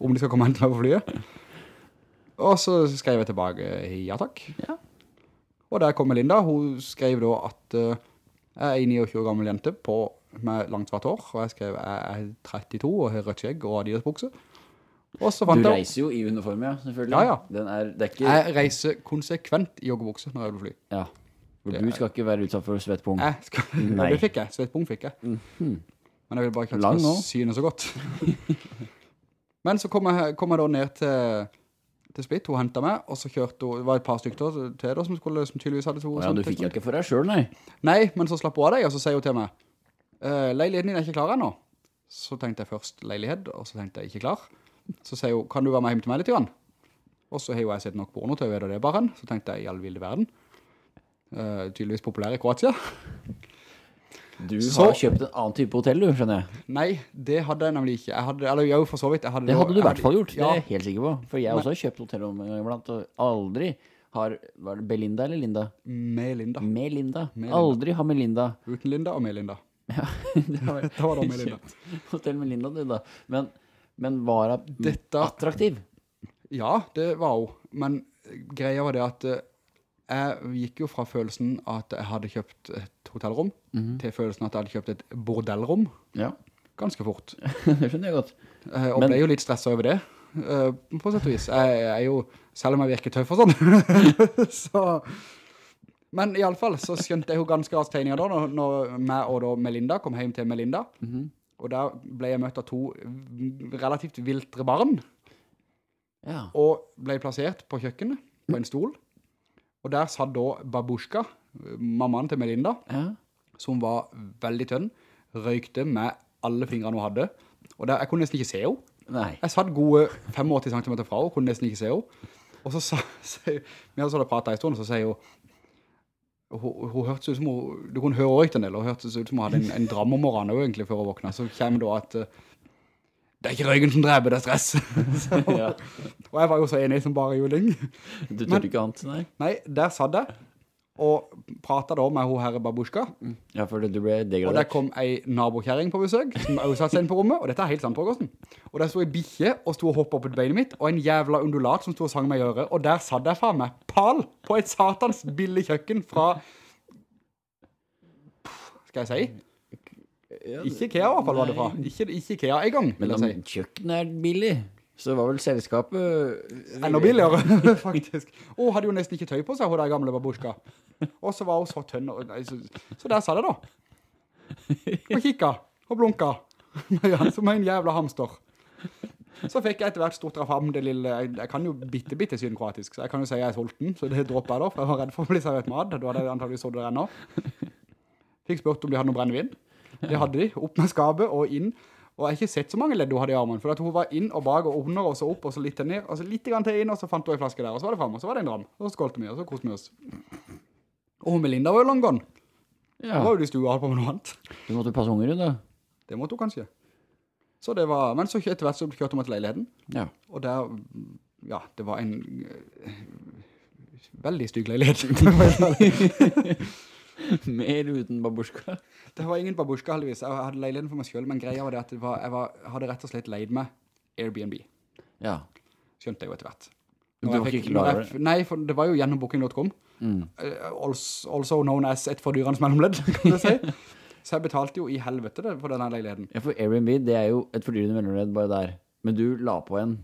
om de skal komme hen til meg på flyet. Og så skrev jeg tilbake, ja takk. Ja. Og der kom Linda, hun skrev da at uh, jeg er en 29 år gammel jente på, med langt svart hår, og jeg skrev jeg er 32 og har rødt skjegg og adidasbukse. Og så Du fant jeg, reiser jo i uniform, ja, selvfølgelig. Ja, ja. Den er, det er ikke... jeg reiser konsekvent i joggebukse når jeg vil fly. Ja. For du skal ikke være utsatt for svettpung. Jeg skal, (laughs) Nei. det fikk jeg, svettpung fikk jeg. Men jeg vil bare ikke at det skal syne så godt. (laughs) Men så kom jeg, kom jeg da ned til, til Split, hun hentet meg, og så kjørte hun, det var et par stykker til da som, skulle, som tydeligvis hadde to. Å ja, sånne du fikk ikke for deg selv, nei. Nei, men så slapp hun av deg, og så sier hun til meg, «Eh, leiligheten din er ikke klar ennå. Så tenkte jeg først leilighet, og så tenkte jeg ikke klar. Så sier hun, kan du være med hjem til meg litt Jan? Og så har jo jeg sett nok porno til å vite det bare. Så tenkte jeg, i all vilde verden. Eh, tydeligvis i Kroatia. Du Så- har kjøpt en annen type hotell, du, skjønner jeg. Nei, det hadde jeg nemlig ikke. Jeg hadde, eller jo, for så vidt. Hadde Det hadde du i hvert fall gjort, det er jeg helt sikker på. For jeg også har kjøpt hotell om en gang iblant, og aldri har, var det Belinda eller Linda? med Linda. Med Linda. Med Linda. Aldri har Melinda. Uten Linda og med Linda. (laughs) Ja, det (laughs) var, var da med Linda. hotell med du da. Men, men var hun attraktiv? Ja, det var hun. Men greia var det at eh, jeg gikk jo fra følelsen at jeg hadde kjøpt et hotellrom, til følelsen at jeg hadde kjøpt et bordellrom, Ja, ganske fort. (laughs) det skjønner jeg godt. Eh, Og Men- ble jo litt stresset over det, eh, på sett og vis. Jeg er jo, selv om jeg virker tøff og sånn, (laughs) så... Men i alle fall så skjønte jeg jo ganske raskt tegninger da, når, når meg og da Melinda kom hjem til Melinda, og der ble jeg møtt av to relativt viltre barn, Ja. og ble plassert på kjøkkenet, på en stol. Og der satt da Babushka, mammaen til Melinda, ja. som var veldig tønn, røykte med alle fingrene hun hadde. Og der, jeg kunne nesten ikke se henne. Nei. Jeg satt gode 85 cm fra henne, kunne nesten ikke se henne. Og så sa, (laughs) sa vi hadde sånn pratet en stund, og så sier hun, hun, hun hørtes ut som hun, du kunne høre røykt en del, hun hørtes ut som hun hadde en, en dram om morgenen egentlig før hun våkna. Så kommer da at eh, det er ikke røyken som dreper, det er stress. (laughs) så, Ja. Og jeg var jo så enig som bare juling. Du tørte ikke annet, nei? Nei, der satt jeg, og pratet da med hun herre Babushka, Ja, for du ble og der kom en nabokjæring på besøk, som også satt seg inn på rommet, og dette er helt sant, Torgersen. Og der sto ei bikkje og sto og hoppet opp et beinet mitt, og en jævla undulat som sto og sang meg i øret, og der satt jeg faen meg pal på et satans billig kjøkken fra, skal jeg si? Ikke Ikea i hvert fall var det fra. Ikke, ikke Ikea en gang, vil Men jeg si. kjøkkenet er billig, så var vel selskapet... Enda billigere, (laughs) faktisk. Og hadde jo nesten ikke tøy på seg, hun der gamle babushka. Og så var hun så tønn. Så, så der sa det da. Og kikka, og blunka. (laughs) Som en jævla hamster. Så fikk jeg etter hvert stort rafam det lille, jeg, jeg kan jo bitte, bitte synkroatisk, så jeg kan jo si jeg er sulten, så det droppet jeg da, for jeg var redd for å bli servert mat, da hadde jeg antagelig så det ennå. Fikk spurt om de hadde noe brennevin. Det hadde de, opp med skapet og inn, og jeg har ikke sett så mange ledd hun hadde i armen, for hun var inn og bak og under, og så opp, og så litt ned, og så litt grann til inn, og så fant hun en flaske der, og så var det frem, og så var det en dram, og så skålte vi, og så koste vi oss. Og hun Melinda var jo long gone. Ja, Hun var jo de stua på med noe annet. du måtte passe unger, da. Det måtte hun kanskje. Så det var, men så etter hvert så kjørte vi til leiligheten, Ja. og der, ja, det var en eh, veldig stygg leilighet. (laughs) (laughs) Mer uten babusjka. det var ingen babushka heldigvis. Jeg hadde leiligheten for meg selv, men greia var det at var, jeg, var, hadde rett og slett leid meg Airbnb. Ja. Skjønte jeg jo etter hvert. Du var jeg ikke klar over det? Nei, for det var jo gjennom booking.com. Mm. Eh, also, also known as et fordyrende mellomledd, (laughs) kan du si. Så jeg betalte jo i helvete det for denne leiligheten. Ja, for Airbnb, det er jo et fordyrende mellomledd bare der. Men du la på en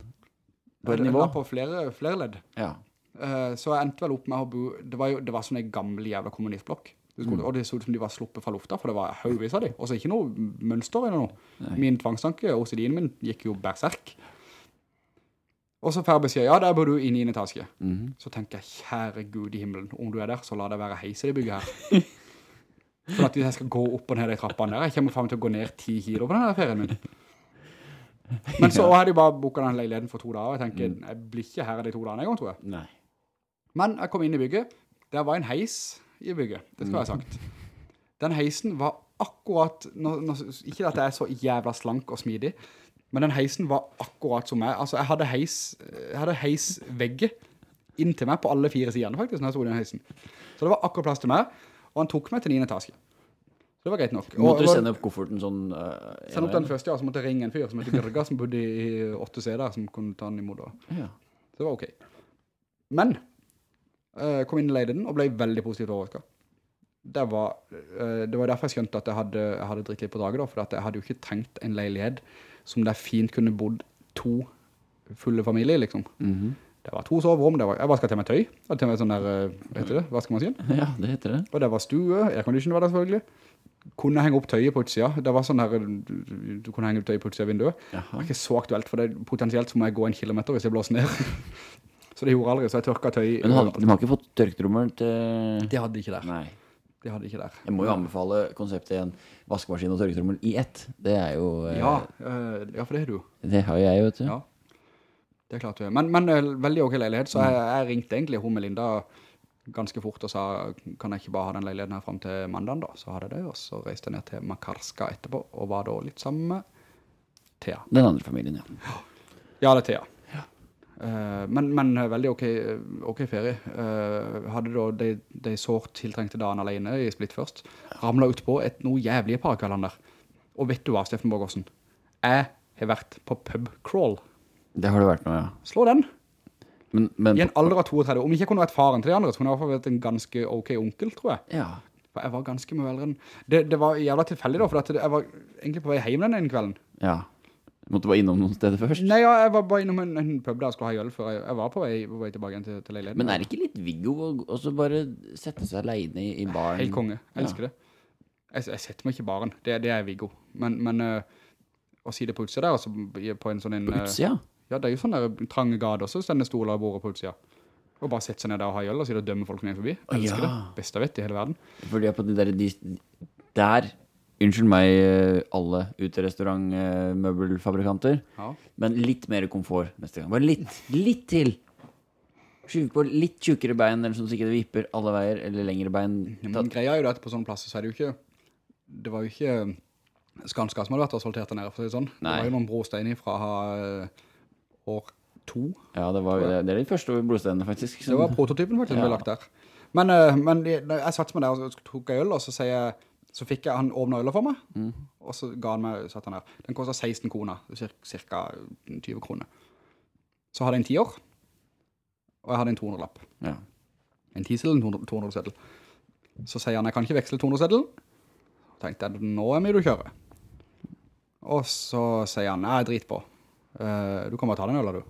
på et Jeg nivå. la på flere, flere ledd. Ja. Uh, så jeg endte vel opp med å bo Det var jo det var sånn en gammel jævla kommunistblokk. Skulle- Og det så ut som de var sluppet fra lufta, for det var høyvis av de. Og så ikke noe mønster eller noe. Min tvangstanke, OCD-en min, gikk jo berserk. Og så får jeg beskjed, ja, der bor du i 9. etasje. Mhm. Så tenker jeg, kjære Gud i himmelen, om du er der, så la det være heis i det bygget her. For (laughs) at hvis jeg skal gå opp og ned i trappene der, jeg kommer frem til å gå ned 10 kilo på denne ferien min. (laughs) Men så hadde jeg bare boket den leiligheten for to dager, og jeg tenker, jeg blir ikke her de to dagene en gang, tror jeg. Nei. Men jeg kom inn i bygget. Der var en heis i bygget, det skal jeg ha sagt. Den heisen var akkurat, nå, nå, ikke at jeg er så jævla slank og smidig, men den heisen var akkurat som meg. Altså, jeg hadde heis, jeg hadde heisvegget inntil meg på alle fire sidene faktisk, når jeg stod i den heisen. Så det var akkurat plass til meg, og han tok meg til 9. etasje. Så det var greit nok. Måtte du sende opp kofferten sånn uh, Send opp den første, ja, så måtte jeg ringe en fyr som heter Birga, som bodde i 8C der, som kunne ta den imot da. Ja. Så det var ok. Men, eh, kom inn i den, og ble veldig positivt overrasket. Det var, eh, det var derfor jeg skjønte at jeg hadde, jeg hadde dritt litt på draget da, for jeg hadde jo ikke trengt en leilighet som der fint kunne bodd to fulle familier, liksom. Mhm. Det var to soverom, det var, jeg vasket til meg tøy, hadde til meg sånn der, hva heter det, vaskemaskin, (laughs) ja, det heter det. og det var stue, aircondition var det selvfølgelig. Kunne henge opp tøyet på utsida, det var sånn der, du, du- kunne henge opp tøyet på utsida av vinduet. Det var ikke så aktuelt, for det potensielt så må jeg gå en kilometer hvis jeg blåser ned. (laughs) så det gjorde aldri, så jeg tørka tøy. Men hadde, de har ikke fått tørktrommel til... De hadde de ikke der. Nei. De hadde de ikke der. Jeg må jo anbefale konseptet igjen. Vaskemaskin og tørktrommel i ett. Det er jo... eh, Ja, eh, ja, for det har du. Det har jo jeg, vet du. Ja. Det er klart du. Men, men eh, veldig ok leilighet, så jeg, jeg ringte egentlig hun Melinda ganske fort og sa, kan jeg ikke bare ha den leiligheten her frem til mandagen da? Så hadde jeg det, og så reiste jeg ned til Makarska etterpå, og var da litt sammen med Thea. Den andre familien, ja. Ja, det er Thea. Eh, men, men eh, veldig ok, okay ferie. Eh, hadde da de, de sårt tiltrengte dagen alene i Split først. Ramlet ut på et noe jævlige par kveldene der. Og vet du hva, Steffen Borgårdsen? Jeg har vært på pub crawl. Det har det vært nå, ja. Slå den. Men, men I en alder av 32. Om ikke jeg kunne vært faren til de andre, så kunne jeg i hvert fall vært en ganske ok onkel, tror jeg. Ja. For jeg var ganske mye eldre enn... Det, det var jævla tilfeldig da, for jeg var egentlig på vei hjem den ene kvelden. Ja. Måtte bare innom noen steder først. Nei, ja, jeg var bare innom en, en pub der jeg skulle ha øl, før jeg, jeg var på vei, på vei tilbake til, til leiligheten. Men er det ikke litt Viggo å å så bare sette seg alene i, i baren? Helt konge, jeg elsker det. Jeg, jeg setter meg ikke i baren, det, det er Viggo. Men, men øh, å si det på utsida der, altså på en sånn en... På øh, utsida? Ja, det er jo sånne der trange gader, så denne stoler og bordet på utsida. Og bare sette seg ned der og ha øl og si det og dømme folk ned forbi. Jeg elsker ja. det. Beste jeg vet i hele verden. Fordi at på de der, de, der, unnskyld meg, eh, alle uterestaurantmøbelfabrikanter, Ja. men litt mer komfort neste gang. Bare litt, litt til. Skyv på litt tjukkere bein, eller sånn så ikke det vipper alle veier, eller lengre bein. Ja, men greia er jo at på sånne plasser så er det jo ikke Det var jo ikke Skanska som hadde vært asfaltert der nede, for å si det sånn. Nei. Det var jo noen brosteiner fra øh, år to. Ja, det, var, det, det er de første blodsteinene, faktisk. Det var prototypen faktisk som ble lagt der. Men, men jeg, satt med der og tok jeg øl, og så, sier jeg, så fikk jeg han åpne ølet for meg, Mm. og så ga han meg, satt han der. Den kostet 16 kroner, cirka 20 kroner. Så hadde jeg en 10 år, og jeg hadde en 200-lapp. Ja. En tisel, en 200-seddel. Så sier han, jeg kan ikke veksle 200-seddelen. tenkte jeg, nå er vi du kjører. Og så sier han, nei, drit på. Uh, du kan bare ta den øla, du.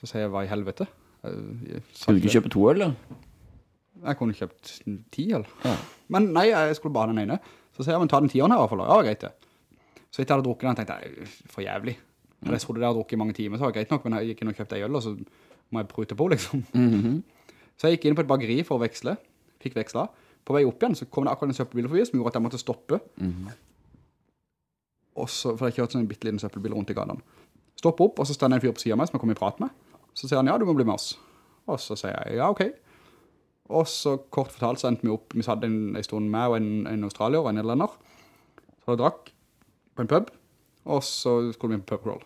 Så sier jeg, hva i helvete? Skal Skulle du ikke kjøpe to øl, da? Jeg kunne kjøpt ti, eller? Ja. Men nei, jeg skulle bare ha den ene. Så sier jeg, men ta den tiåren her i hvert fall. Ja, greit det. Så etter jeg hadde drukket den, tenkte jeg, for jævlig. Mm. jeg trodde det hadde drukket i mange timer, så var det greit nok, men jeg gikk inn og kjøpte en øl, og så må jeg prute på, liksom. Mhm. Så jeg gikk inn på et bageri for å veksle, fikk veksla. På vei opp igjen så kom det akkurat en søppelbil forbi, som gjorde at jeg måtte stoppe. Og så, for jeg kjørte sånn en bitteliten søppelbil rundt i gatene. Stopp opp, og så stender en fyr på siden av meg som jeg kommer i prat med. Så sier han, ja, du må bli med oss. Og så sier jeg, ja, ok. Og så kort fortalt så endte vi opp, vi satt en, en stund med og en, en australier og en nederlander. Så jeg drakk på en pub, og så skulle vi på pubcrawl.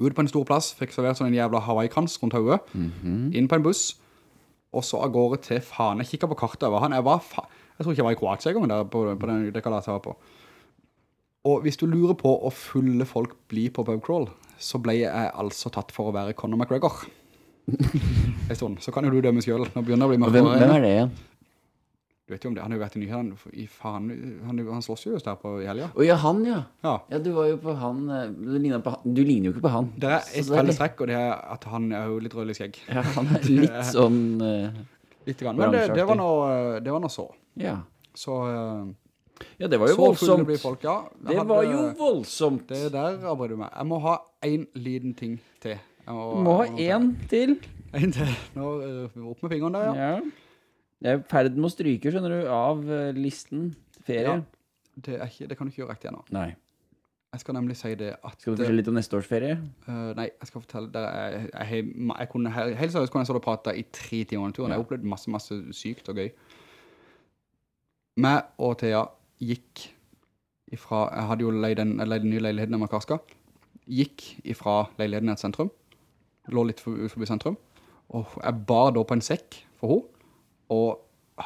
Ut på en stor plass, fikk servert sånn en jævla Hawaii-krans rundt hodet, inn på en buss, og så av gårde til faen. Jeg kikket på kartet, over han, jeg var faen, jeg tror ikke jeg var i Kroatia en gang der på, på den det jeg var på. Og hvis du lurer på å fulle folk bli på pubcrawl, så ble jeg altså tatt for å være Conor McGregor. (laughs) en stund. Så kan jo du dømme selv. Nå begynner det å bli Og Hvem, hvem er det igjen? Du vet jo om det, han har jo vært i nyheden. i faen, han, han slåss jo just der på helgen helga. Å ja, han ja. Ja. Ja, du var jo på han eh, Du ligner, på, han- du ligner jo ikke på han. Det er et felles litt- trekk, og det er at han er jo litt rødlig skjegg. Ja, han er litt (laughs) sånn Uh, Litt grann. Men det, det var noe, det var noe så. Ja. Så, Uh, Ja, det var jo så voldsomt. folk, ja. Det hadde- var jo voldsomt. Det der arbeider du med. Jeg må ha en liten ting til. Jeg må, Du må ha jeg én til. (laughs) En til. Nå eh, opp med fingeren der, ja. Ja. Jeg er ferdig med å stryke, skjønner du, av eh, listen ferie. Ja. Det, ikke, det kan du ikke gjøre riktig ennå. Nei. Jeg skal nemlig si det at... Skal du fortelle litt om neste års ferie? Uh, nei, jeg skal fortelle dere, jeg, jeg, jeg, jeg kunne, helt seriøst kunne jeg stå og prate i tre timer om turen. Jeg har opplevd masse, masse sykt og gøy. Meg og Thea gikk ifra, jeg hadde jo leid en, jeg leide en ny leilighet i Makarska, gikk ifra leiligheten i et sentrum, lå litt forbi sentrum, og jeg bar da på en sekk for henne, og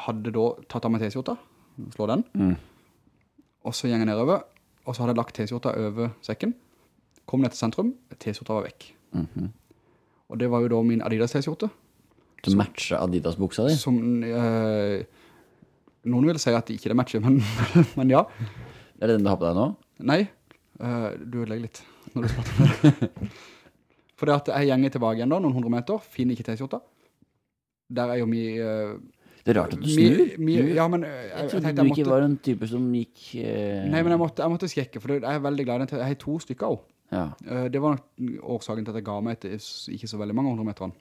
hadde da tatt av meg T-skjorta, slå den, og så gjeng jeg nedover, og så hadde jeg lagt T-skjorta over sekken, kom ned til sentrum, T-skjorta var vekk. Og det var jo da min Adidas T-skjorte, Du matcher Adidas-buksa di? som øh, noen vil si at ikke det matcher, (laughs) men, men ja. Er det den du har på deg nå? Nei, øh, du legger litt når du (laughs) med det. For det at jeg gjenger tilbake igjen da, noen hundre meter, finner ikke T-skjorta. Der er jo mye... Uh, Det er rart at du snur. Mi, mi, ja, men eh, jeg jeg, jeg trodde tenkte du ikke måtte... var en type som gikk Uh, Nei, men jeg måtte, jeg måtte skrekke, for jeg er veldig glad i den. Jeg har to stykker også. Ja. Eh, Det var nok årsaken til at jeg ga meg etter ikke så veldig mange hundre meter.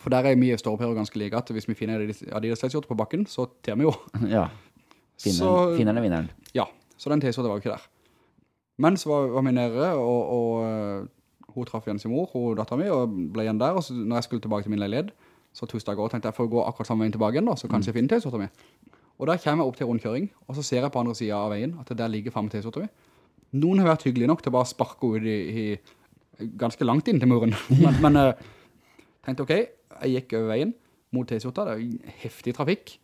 For der er mye stårpærer ganske like at hvis vi finner Adidas- T-skjorte på bakken, så ter vi jo. (laughs) ja. finner den er vinneren. Ja, så den T-skjorte var jo ikke der. Men så var, var vi nede, og, og hun traff igjen sin mor, hun datteren min, og ble igjen der. Og så når jeg skulle tilbake til min leilighet, så tusen og tenkte jeg får gå akkurat samme veien tilbake igjen da, så kanskje jeg finner T-sorten min. Og da kommer jeg opp til rundkjøring, og så ser jeg på andre siden av veien at der ligger frem T-sorten min. Noen har vært hyggelige nok til å bare sparke ut i, i ganske langt inn til muren. (laughs) Men, men eh, tenkte ok, jeg gikk over veien mot T-sorten, det er heftig trafikk.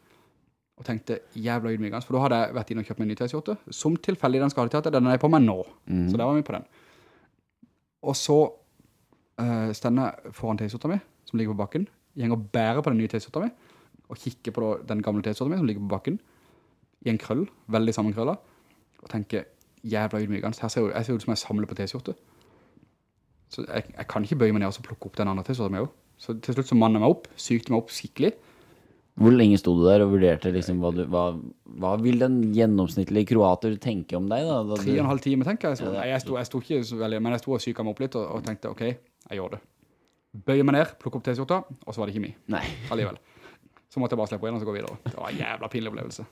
Og tenkte jævla ydmykende, for da hadde jeg vært inn og kjøpt meg en ny T-skjorte, som tilfeldig den skal ha til at den er på meg nå. Så der var vi på den. Og så uh, stender jeg foran T-skjorta mi, som ligger på bakken, gjenger og bærer på den nye T-skjorta mi, og kikker på den gamle T-skjorta mi, som ligger på bakken, i en krøll, veldig sammenkrøllet, og tenker, jævla ydmykende, her ser jeg, jeg ser ut som jeg samler på T-skjorte. Så jeg, jeg kan ikke bøye meg ned og plukke opp den andre T-skjorta mi også. Så til slutt så mannet jeg meg opp, sykte meg opp skikkelig, Hvor lenge sto du der og vurderte liksom hva, du, hva, hva vil den gjennomsnittlige kroater tenke om deg da? da tre og en halv time, tenker jeg. Så, det nei, jeg, sto, jeg sto ikke så veldig, men jeg sto og syket meg opp litt og, og tenkte, ok, jeg gjør det. Bøyer meg ned, plukker opp T-skjorta, og så var det ikke mi, nei, alligevel. Så måtte jeg bare slippe igjen og så gå videre. Det var en jævla pinlig opplevelse.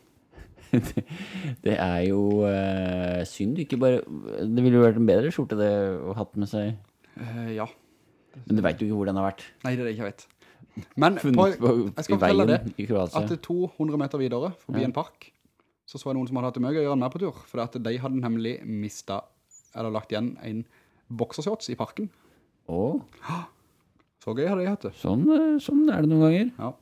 (laughs) det er jo uh, synd du ikke bare Det ville jo vært en bedre skjorte det å hatt med seg. Uh, ja, Men du vet jo ikke hvor den har vært. nei, det er det ikke vet. Men på, jeg skal fortelle det, at det er 200 meter videre, forbi en park, så så jeg noen som hadde hatt det mye å gjøre med på tur, for at de hadde nemlig mistet, eller lagt igjen en boksershorts i parken. Åh Så gøy hadde de hatt det. sånn, eh, sånn er det noen ganger. Ja.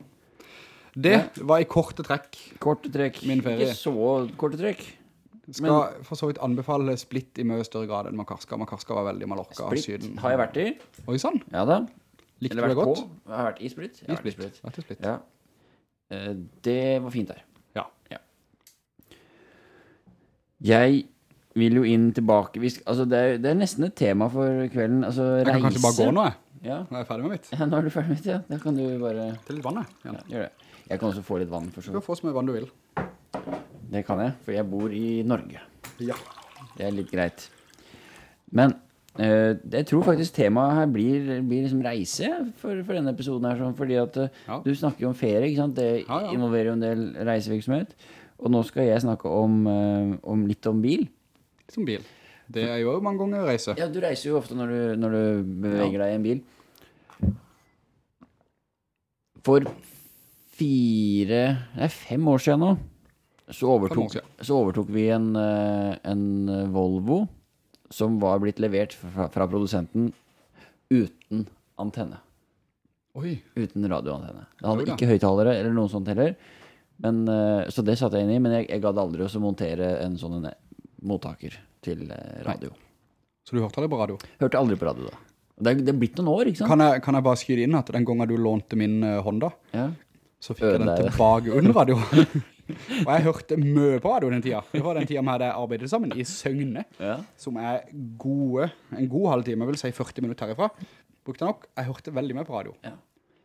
Det var i korte trekk. Korte trekk. Min ferie. Ikke så korte trekk. Skal for så vidt anbefale Split i mye større grad enn Makarska. Makarska var veldig Mallorca og Split syden. har jeg vært i. Oi, sann. Ja da. Likte du det godt? på. Jeg har vært i Split. Jeg I har vært Split. Vært i Split. Ja. Eh, Det var fint der. Ja. Jeg vil jo inn tilbake vi sk- Altså, det er, det er nesten et tema for kvelden. Altså, Jeg kan kanskje bare gå nå, jeg. Ja. Nå er jeg ferdig med mitt. ja, nå er du ferdig med mitt, Ja. Da kan du bare Til litt vann, jeg. Ja. ja, gjøre det. Jeg kan også få litt vann, for Du kan få så mye vann du vil. Det kan jeg, for jeg bor i Norge. Ja. Det er litt greit. Men Eh, jeg tror faktisk temaet her blir, blir liksom reise for, for denne episoden her, sånn, fordi at eh, Ja. du snakker jo om ferie? Det Ja, ja. involverer jo en del reisevirksomhet. Og nå skal jeg snakke om, eh, om litt om bil. Som bil. Det er jo mange ganger å reise. Ja, du reiser jo ofte når du, når du beveger deg i en bil. For fire, nei fem år siden nå, så overtok, år siden. så overtok vi en, en Volvo som var blitt levert fra, fra produsenten uten antenne. Oi, Uten radioantenne. Det hadde ikke høyttalere eller noe sånt heller. Men, eh, så det satte jeg inn i, men jeg, jeg gadd aldri å montere en sånn en mottaker til radio. radio. så du hørte aldri på radio. Hørte aldri på radio da. Det er, det er blitt noen år, ikke sant? Kan jeg, kan jeg bare skyde inn at den gangen du lånte min eh, Honda, Ja. så fikk jeg den tilbake under radio. (laughs) Og jeg hørte mye på radio den tida. Det var den tida vi hadde arbeidet sammen i Søgne, Ja. som er gode, en god halvtime, vil si 40 minutter herifra. Brukte nok, jeg hørte veldig mye på radio. ja.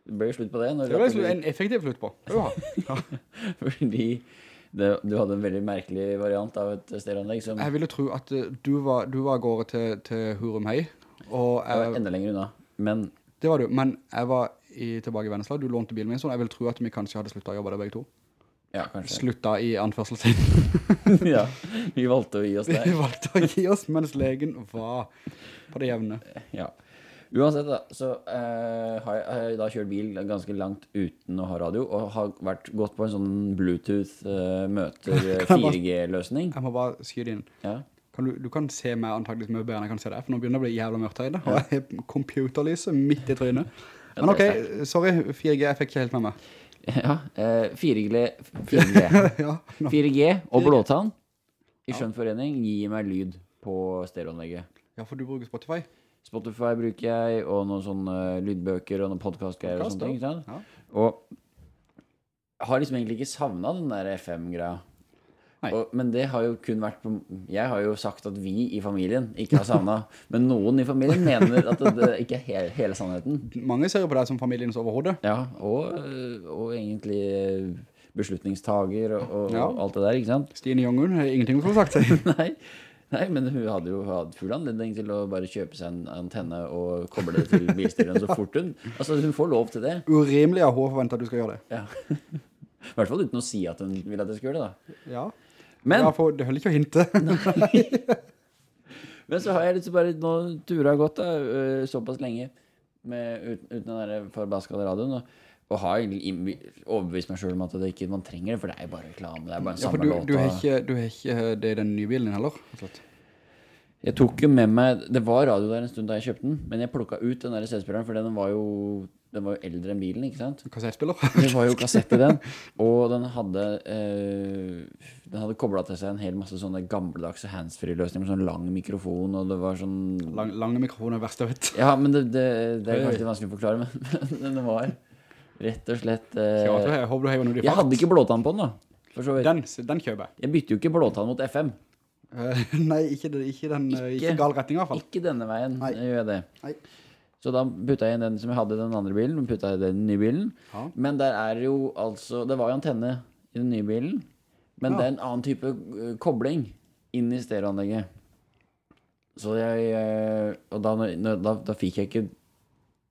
Det ble jo slutt på det. Det ble slutt, en effektiv slutt på. (laughs) Ja. Fordi det, du hadde en veldig merkelig variant av et stereoanlegg som Jeg ville tro at eh, du var, du var gårde til, til Hurumhei, og var jeg, enda lenger unna. Men det var du, men jeg var i, tilbake i Vennesla, du lånte bilen min sånn, jeg vil tro at vi kanskje hadde sluttet å jobbe der begge to. Ja. Slutta i anførselstegn. (laughs) ja, vi valgte å gi oss det. Vi valgte å gi oss mens legen var på det jevne. Ja. Uansett, da, så eh, har, jeg, da kjørt bil ganske langt uten å ha radio, og har vært, gått på en sånn Bluetooth-møter (laughs) Kan jeg bare- 4G-løsning. Jeg må bare skyde inn. Ja. Kan du, du kan se meg antageligvis mye bedre enn jeg kan se deg, for nå begynner det å bli jævla mørkt her inne. Og jeg har computerlyset midt i trynet. Men ok, sorry, 4G, jeg fikk ikke helt med meg. Ja eh, 4G, 4G. (laughs) ja, nå. 4G og blåtann i skjønnforening gir meg lyd på stereoanlegget. ja, for du bruker Spotify. Spotify bruker jeg, og noen sånne lydbøker og noen podcastgreier og Podcast, sånne ting. ikke sant? Ja. Og har liksom egentlig ikke savnet den der FM-greia. Og, men det har jo kun vært Jeg har jo sagt at vi i familien ikke har savnet (laughs) Men noen i familien mener at det, ikke er hele, hele sannheten. Mange ser jo på deg som familiens overhode. Ja, og, og egentlig beslutningstager og, og, Ja. alt det der, ikke sant? Stine Jongun, har ingenting å få sagt seg. (laughs) Nei, nei, men hun hadde jo hatt full anledning til å bare kjøpe seg en antenne og koble det til bilstyreren så fort hun Altså, hun får lov til det. Urimelig av hun forventer at du skal gjøre det. Ja. (laughs) I hvert fall uten å si at hun vil at jeg skal gjøre det, da. Ja. Men, ja, for det holder ikke å hinte. (laughs) men så har jeg liksom bare Nå turet har gått da, øh, såpass lenge med, uten, den der forbaskede radioen. Og, og har egentlig overbevist meg selv om at det ikke man trenger det, for det er jo bare reklame. Det er bare en Ja, for samme du, du, har ikke, du har ikke det i den nye bilen heller. slett. Jeg tok jo med meg Det var radio der en stund da jeg kjøpte den, men jeg plukket ut den der CD-spilleren, for den var jo Den var jo eldre enn bilen, ikke sant? Kassettspiller. (laughs) Det var jo kassett i den, (laughs) og den hadde eh, Den hadde kobla til seg en hel masse sånne gammeldagse handsfree-løsninger med sånn lang mikrofon, og det var sånn Lang, lange mikrofoner er verst jeg vet. Ja, men det, det, det er kanskje vanskelig å forklare, men, (laughs) men det var rett og slett eh, jeg hadde ikke blåtann på den, da. For så vidt. Den, den kjøper jeg. Jeg bytter jo ikke blåtann mot FM. Eh, nei, ikke, ikke den, eh, ikke, Ikke. gal retning i hvert fall. Ikke denne veien Nei. gjør jeg det. Nei. Så da putta jeg inn den som jeg hadde i den andre bilen, putta jeg den nye bilen. Ja. Men der er jo altså Det var jo antenne i den nye bilen, men Ja. det er en annen type øh, kobling inn i stereoanlegget. Så jeg øh, Og da, da, da fikk jeg ikke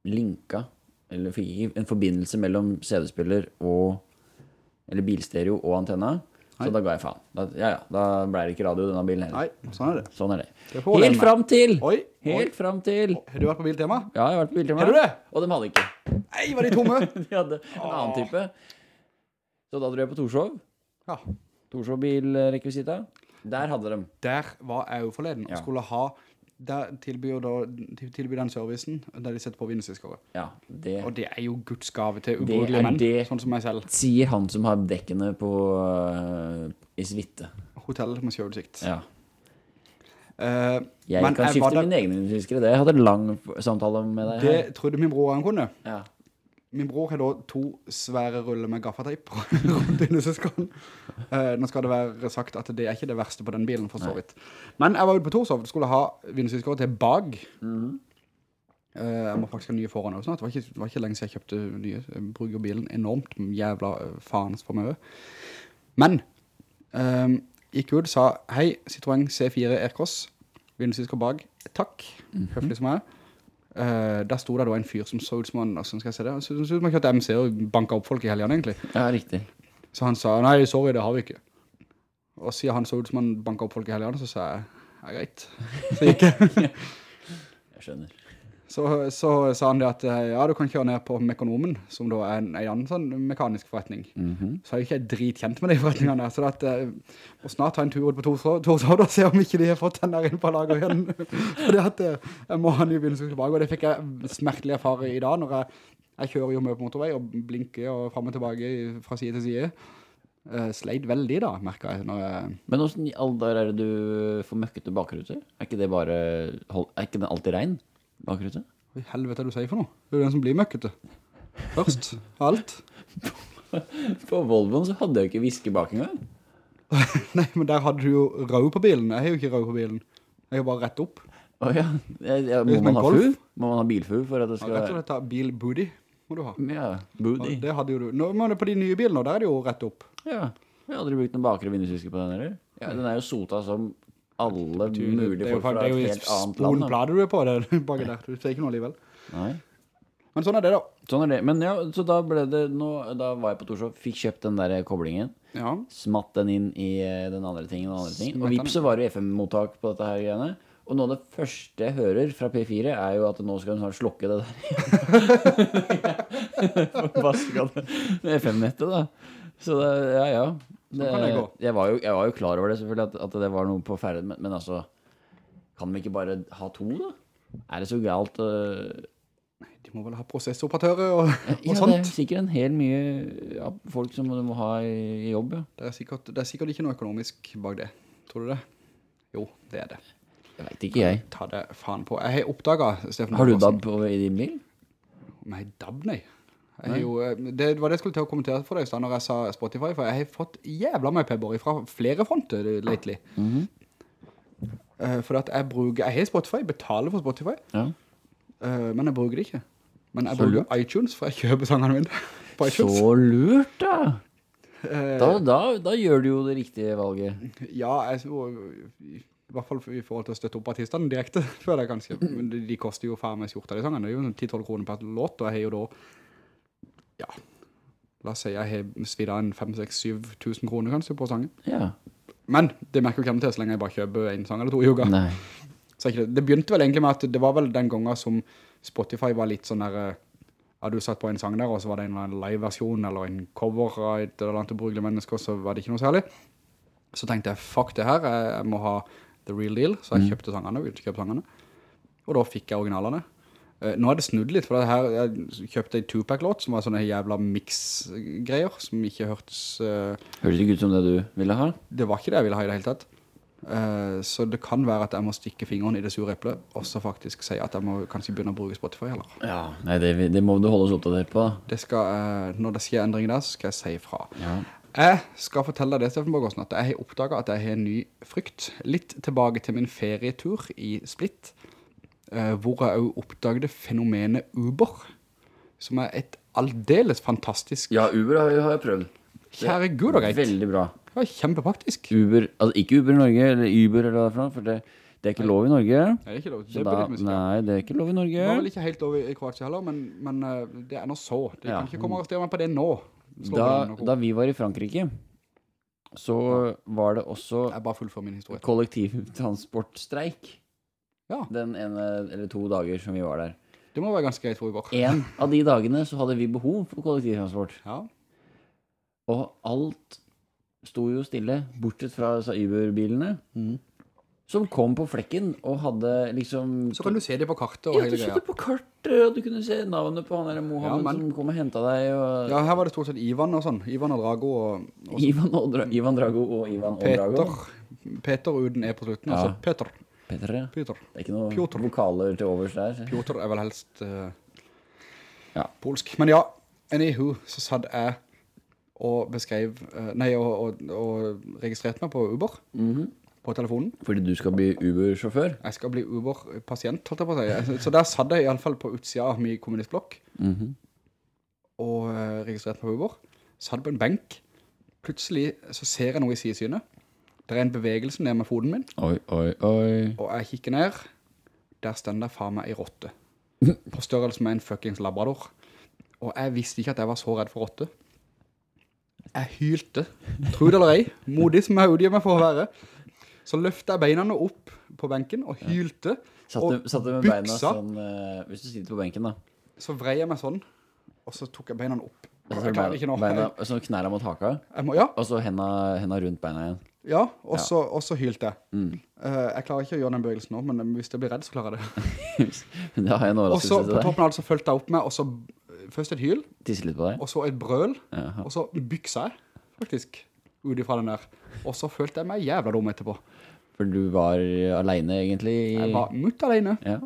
linka Eller fikk ikke en forbindelse mellom CD-spiller og Eller bilstereo og antenna. Så da ga jeg faen. Da, ja ja, da ble det ikke radio i denne bilen heller. Nei, sånn er det. Sånn er det. Det Helt fram til Oi, oi. Helt fram til Har du vært på Biltema? Ja, jeg har vært på Biltema. Har du det? Og de hadde ikke. Nei, var de tomme? (laughs) De hadde en annen type. Så da dro jeg på Torshov. Ja. Torshov bilrekvisita. Der hadde de. Der var jeg jo forleden, og Ja. skulle ha, der tilbyr, da, de tilbyr den servicen, der de setter på vindsyskere. Ja, det Og det er jo Guds gave til ubrudelige menn, sånn som meg selv. sier han som har dekkene på uh, i svitte. Hotell med sjøutsikt. Ja. Uh, Jeg men kan jeg skifte der- mine egne vindsyskere. Det jeg hadde en lang samtale med deg her. Det trodde min bror han kunne. Ja. Min bror har da to svære ruller med gaffateip (laughs) rundt vindsyskeren. Uh, nå skal det være sagt at det er ikke det verste på den bilen, for så vidt. Men jeg var ute på Torshov, skulle ha vindsyskere til bag. Eh, jeg må faktisk ha nye foran også. Det var ikke, det var ikke lenge siden jeg kjøpte nye. Jeg bruker bilen enormt jævla eh, faens for meg. Men, eh, gikk ut, sa, hei, Citroën C4 Aircross. vindusvisker bag, takk, høflig som jeg er. Eh, der sto det da en fyr som så ut som han, altså, skal jeg si det, Han så ut som han kjørte MC og banket opp folk i helgen egentlig. Ja, riktig. Så han sa, nei, sorry, det har vi ikke. Og siden han så ut som han banket opp folk i helgen, så sa jeg, ja, greit. (laughs) Så gikk jeg. Jeg skjønner. Så, så sa han det at, eh, ja, du kan kjøre ned på Mekonomen, som da er en, en annen sånn mekanisk forretning. Mhm. Så er jeg ikke dritkjent med de forretningene der, så det at, jeg og snart ta en tur ut på Torshovd og se om ikke de har fått den der inn på lager igjen. (laughs) Fordi at eh, jeg må ha en ny begynnelse tilbake, og det fikk jeg smertelig erfare i dag, når jeg, jeg kjører jo med på motorvei og blinker og frem og tilbake fra side til side. Uh, sleid veldig da, merker jeg, jeg... Men hvordan i all der er det du får møkkete bakrute? Er ikke det bare, er ikke den alltid regn, bakrute? Hva i helvete er det du sier for noe? Det er jo den som blir møkkete. Først, alt. (laughs) På Volvoen så hadde jeg jo ikke viske bak engang. (laughs) Nei, men der hadde du jo rau på bilen. Jeg har jo ikke rau på bilen. Jeg har bare rett opp. Jeg, jeg, er må man ha fu? Må man ha bilfu for at det Ja, rett og slett ta bil må du ha. Ja, booty. det hadde jo du. Nå, men på de nye bilene, der er det jo rett opp. Ja, jeg har aldri brukt noen bakre vindusviske på den eller? Ja, den er jo sota som alle mulige folk fra det jo et helt annet land. du er på det (laughs) baki der. Du ser ikke noe alligevel. Nei. Men sånn er det da. Sånn er det. Men ja, så da ble det nå, da var jeg på Torshov, fikk kjøpt den der koblingen, Ja. smatt den inn i eh, den andre tingen den andre tingen. Og vips så var det FM-mottak på dette her greiene. Og noe av det første jeg hører fra P4 er jo at nå skal de snart slokke det der. (laughs) (laughs) Hva skal det FM-nettet da. Så det, ja, ja. Det, kan det gå. Jeg, var jo, jeg var jo klar over det selvfølgelig, at, at det var noe på ferde, men, men altså, kan vi ikke bare ha to da? Er det så galt? Nei, De må vel ha prosessoperatører og, og Ja, det er sikkert en hel mye ja, folk som du må ha i, i jobb, ja. Det er, sikkert, det er sikkert ikke noe økonomisk bak det. Tror du det? Jo, det er det. Jeg vet ikke jeg. Ta det faen på. Jeg har oppdaget, Stefan Har du DAB i din bil? Nei, DAB, nei. Jo, eh, det var det jeg skulle til å kommentere for deg når jeg sa Spotify, for jeg har fått jævla meg pebber fra flere fronter lately. Mm -hmm. uh, for at jeg bruker, jeg har Spotify, betaler for Spotify, Ja. uh, men jeg bruker det ikke. Men jeg Så bruker iTunes, for jeg kjøper sangene mine på iTunes. Så lurt da! Uh, Da, da! da gjør du jo det riktige valget. Ja, jeg i i hvert fall i forhold til å støtte opp artistene direkte, (laughs) føler jeg kanskje. Men de, de koster jo faen meg skjorta, de sangene. Det er jo 10-12 kroner per låt, og jeg har jo da, ja, la oss si jeg har svidet en 5-6-7 tusen kroner kanskje på sangen. Ja. Men det merker jo ikke til så lenge jeg bare kjøper en sang eller to i uka. Det, det begynte vel egentlig med at det var vel den gangen som Spotify var litt sånn der, eh, ja, du satt på en sang der, og så var det en live-versjon, eller en cover av et eller annet brugelig menneske, og så var det ikke noe særlig. Så tenkte jeg, fuck det her, jeg, må ha the real deal, så jeg kjøpte sangene, ville å kjøpe sangene. Og da fikk jeg originalene. Eh, nå er det snudd litt, for her, jeg kjøpte en Tupac-låt, som var sånne jævla mix-greier, som ikke hørtes... Uh, Hørte ikke ut som det du ville ha? det var ikke det jeg ville ha i det hele tatt. Uh, så det kan være at jeg må stikke fingeren i det sure eplet, og så faktisk si at jeg må kanskje begynne å bruke Spotify heller. Ja. Nei, det, det må du holde oss oppdatert på. Det skal, uh, når det skjer endringer der, så skal jeg si fra. Ja. Jeg skal fortelle deg det, Steffen Borgårdsen, at jeg har oppdaget at jeg har en ny frykt. Litt tilbake til min ferietur i Split, eh, hvor jeg også oppdaget fenomenet Uber, som er et aldeles fantastisk, Ja, Uber har, har jeg prøvd. kjære Gud og greit. Veldig bra. Det var kjempepraktisk. Uber, altså ikke Uber i Norge, eller Uber eller hva for det, det er ikke lov i Norge. Det er ikke lov. Det da, nei, det er ikke lov i Norge. Det var vel ikke helt lov i Kroatia heller, men, men eh, det er nå så. Det Ja. kan ikke komme og arrestere meg på det nå. Da, noe- da vi var i Frankrike, så var det også kollektivtransportstreik. Ja. Den ene eller to dager som vi var der. Det må være ganske greit for Uber. En av de dagene så hadde vi behov for kollektivtransport. Ja. Og alt sto jo stille, bortsett fra Uber-bilene. Som kom på flekken og hadde liksom Så kan du se det på kartet og Ja, hele du så det på kartet, og du kunne se navnet på han der Mohammed Ja, som kom og hentet deg, og Ja, her var det stort sett Ivan og sånn. Ivan og Drago og, og Ivan, og Dra Ivan Drago og Ivan og Drago. Peter. Peter uten E på slutten. Ja. Altså Peter. Peter, ja. Peter. Det er ikke noen Piotr. vokaler til overs der. Piotr er vel helst uh, Ja. polsk. Men ja, anywho, så satt jeg og beskrev, uh, nei, og, og, og registrerte meg på Uber Mhm. på telefonen. Fordi du skal bli Uber-sjåfør. Jeg skal bli Uber-pasient, holdt jeg på å si. Så der satt jeg i alle fall på utsida av min kommunistblokk Mhm. og eh, registrerte meg på Uber. Satt på en benk. Plutselig så ser jeg noe i sidesynet. Det er en bevegelse ned med foden min, Oi, oi, oi. og jeg kikker ned. Der stender faen meg i rotte. (laughs) På størrelse med en fuckings labrador. Og jeg visste ikke at jeg var så redd for rotte. Jeg hylte, Tror det eller ei, modig som jeg utgjør meg for å være. Så løftet jeg beina opp på benken og hylte. Satt og du, satt du med beina byksa. sånn uh, Hvis du sitter på benken, da. Så vrei jeg meg sånn, og så tok jeg beina opp. Jeg klarer ikke nå. beina, så knærne mot haka, må, ja, og så hendene, henda rundt beina igjen. Ja, og så, og så hylte jeg. Mm. Uh, jeg klarer ikke å gjøre den bevegelsen nå, men hvis jeg blir redd, så klarer jeg det. (laughs) Da har jeg en Og så på toppen av alt så følte jeg opp med, og så først et hyl, og så et brøl, Jaha. og så byksa jeg, faktisk, utifra den der. Og så følte jeg meg jævla dum etterpå. For du var alene egentlig? Jeg var mutt alene, Ja.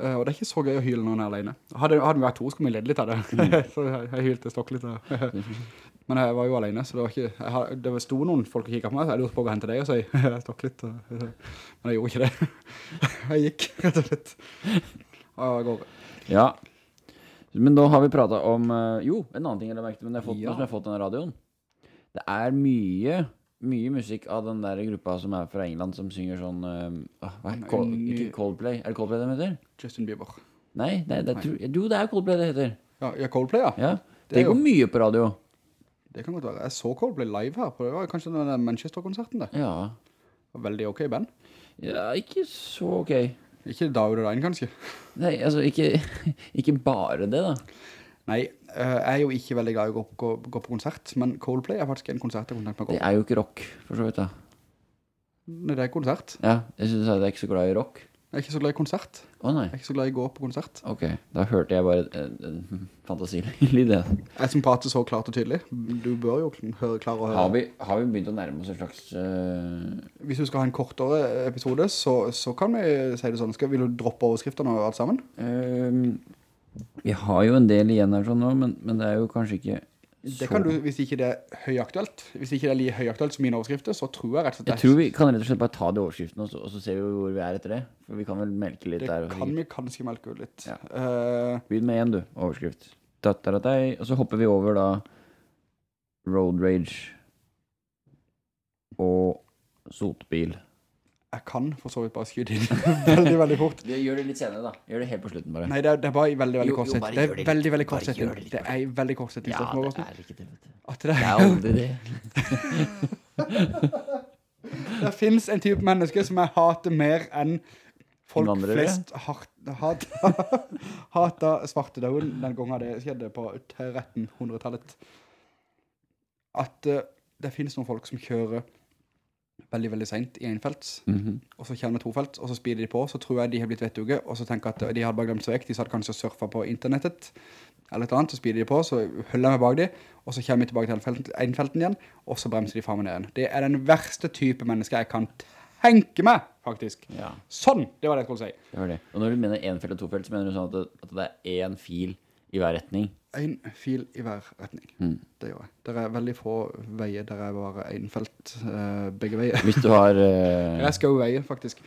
Uh, og det er ikke så gøy å hyle når man er alene. Hadde, hadde vi vært to, skulle vi ledd litt av det. Mm. (laughs) så jeg, jeg hylte stokk litt. av det. (laughs) Men jeg var jo alene, så det var ikke, har- det sto noen folk og kikket på meg, så jeg lurte på å gå hen til deg og si, jeg (laughs) stokk litt. Men jeg gjorde ikke det. (laughs) Jeg gikk, rett og slett. Og går. ja. Men da har vi pratet om eh, Jo, en annen ting jeg har merket, men jeg har fått, Ja. som jeg har fått denne radioen. Det er mye mye musikk av den der gruppa som er fra England, som synger sånn ah, hva er det? Col Ikke Coldplay. Er det Coldplay de heter? Justin Bieber. Nei, det, det, tror- jo, det er Coldplay det heter. Ja, ja Coldplay, ja. Ja. Det er Det går mye på radio. Det kan godt være. Jeg så Coldplay live her, på, det var kanskje den Manchester-konserten der. Ja. Veldig ok band. ja, ikke så ok. Ikke David og Rein, kanskje. Nei, altså, ikke, (laughs) ikke bare det, da. Nei, eh, jeg er jo ikke veldig glad i å gå, gå, gå på konsert, men Coldplay er faktisk en konsert jeg meg å Det er jo ikke rock, for så vidt, da. Nei, det er konsert. Ja, jeg synes jeg er ikke så glad i rock. Jeg er ikke så glad i konsert. Å nei. Jeg er ikke så glad i å gå på konsert. Ok, da hørte jeg bare en, en fantasilyd, det. Jeg som prater så klart og tydelig, du bør jo høre, klare å høre. Har vi, har vi begynt å nærme oss en slags Uh... Hvis du skal ha en kortere episode, så, så kan vi si det sånn. Skal, vil du droppe overskriftene og alt sammen? Um, Vi har jo en del igjen her sånn nå, men, men det er jo kanskje ikke Det kan du, hvis ikke det er høyaktuelt. Hvis ikke det er høyaktuelt som mine overskrifter, så tror jeg rett og slett Jeg tror vi kan rett og slett bare ta det overskriften, og så, og så ser vi hvor vi er etter det. For vi kan vel melke litt det der. Det kan vi kanskje melke ut litt. Ja. Uh, Begynn med en, du. Overskrift. Tattaratei, og så hopper vi over da Road Rage og sotbil. Jeg kan for så vidt bare skyde inn (laughs) veldig, veldig fort. Gjør det litt senere, da. Gjør det helt på slutten, bare. Nei, det er, det er bare veldig, veldig Jo, kort sett Det er veldig, veldig kort Bare det Det er veldig kort sett Ja, det er ikke det. At det, Det er aldri det. (laughs) det finnes en type menneske som jeg hater mer enn folk Innvandrere? flest (laughs) Hater svarte svartedauden den gangen det skjedde på 1300-tallet. At uh, det finnes noen folk som kjører veldig, veldig sent i enfelts, -hmm. og så kommer det tofelts, og så speeder de på, så tror jeg de har blitt vettuge, og så tenker jeg at de hadde bare glemt seg vekk, de satt kanskje og surfet på internettet, eller et eller annet, så speeder de på, så holder jeg meg bak de, og så kommer jeg tilbake til enfelten, enfelten igjen, og så bremser de frem og ned. Det er den verste type menneske jeg kan tenke meg, faktisk. Ja, Sånn, det var det jeg skulle si. det var det. Og når du mener en felt og to felt, så mener du sånn at det, at det er én fil i hver retning. En fil i hver retning. Mm. Det gjør jeg. Det er veldig få veier der jeg bare en felt uh, begge veier. Hvis du har Uh... (laughs) Jeg skal jo veie, faktisk.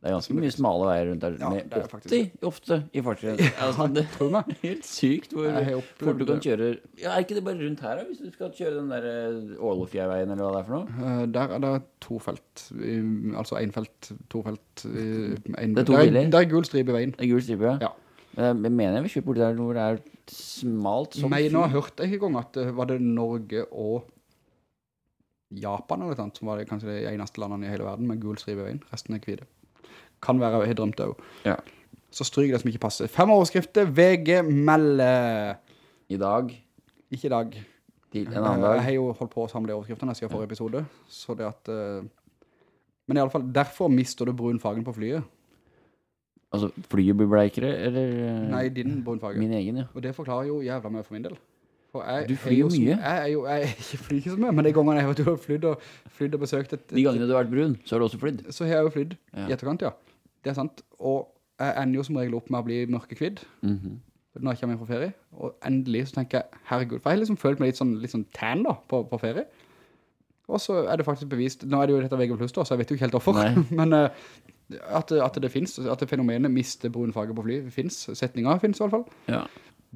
Det er ganske mye smale veier rundt der. Ja, med det er 80 faktisk ofte i fartiden. Altså, (laughs) det er helt sykt hvor fort du kan kjøre Ja, Er ikke det bare rundt her, da? Hvis du skal kjøre den der Ålofjærveien, eller hva det er for noe? Eh, der er det to felt, altså en felt, to felt. En, Det er to biler? Det er gul stripe i veien. Det er gul stripe, ja. Ja. Men Jeg mener jeg vil kjøpe borti der hvor det er smalt som Men nå hørte jeg ikke gang at det var det Norge og Japan eller noe sånt, som var det kanskje de eneste landene i hele verden med gul stripe i veien. Resten er kvide Kan være jeg drømte også. Ja. Så stryk det som ikke passer. Fem overskrifter, VG melder. I dag Ikke i dag. til en annen Jeg har jo holdt på å samle overskriftene siden forrige episode, så det at... eh, Men i alle fall, derfor mister du brunfargen på flyet. Altså, flyet blir bleikere, eller eh, Nei, din brun. Min egen, ja. Og det forklarer jo jævla mye for min del. Jeg Du flyr jo mye. Jeg jeg er ikke flyr ikke så mye, men de gangene jeg har vært flydd og, flydd og besøkt et, De gangene du har vært brun, så har du også flydd. så har jeg jo flydd Ja. i etterkant, ja. Det er sant. Og jeg ender jo som regel opp med å bli mørkekvidd Mhm. når jeg kommer hjem fra ferie. Og endelig så tenker jeg, herregud, for jeg har liksom følt meg litt sånn, litt sånn tan da, på, på ferie. Og så er det faktisk bevist, nå er det jo dette VG da, så jeg vet jo ikke helt hvorfor, (laughs) men uh, at, at det finnes, at det fenomenet mister brun farge på fly finnes, setninger finnes i alle fall. Ja.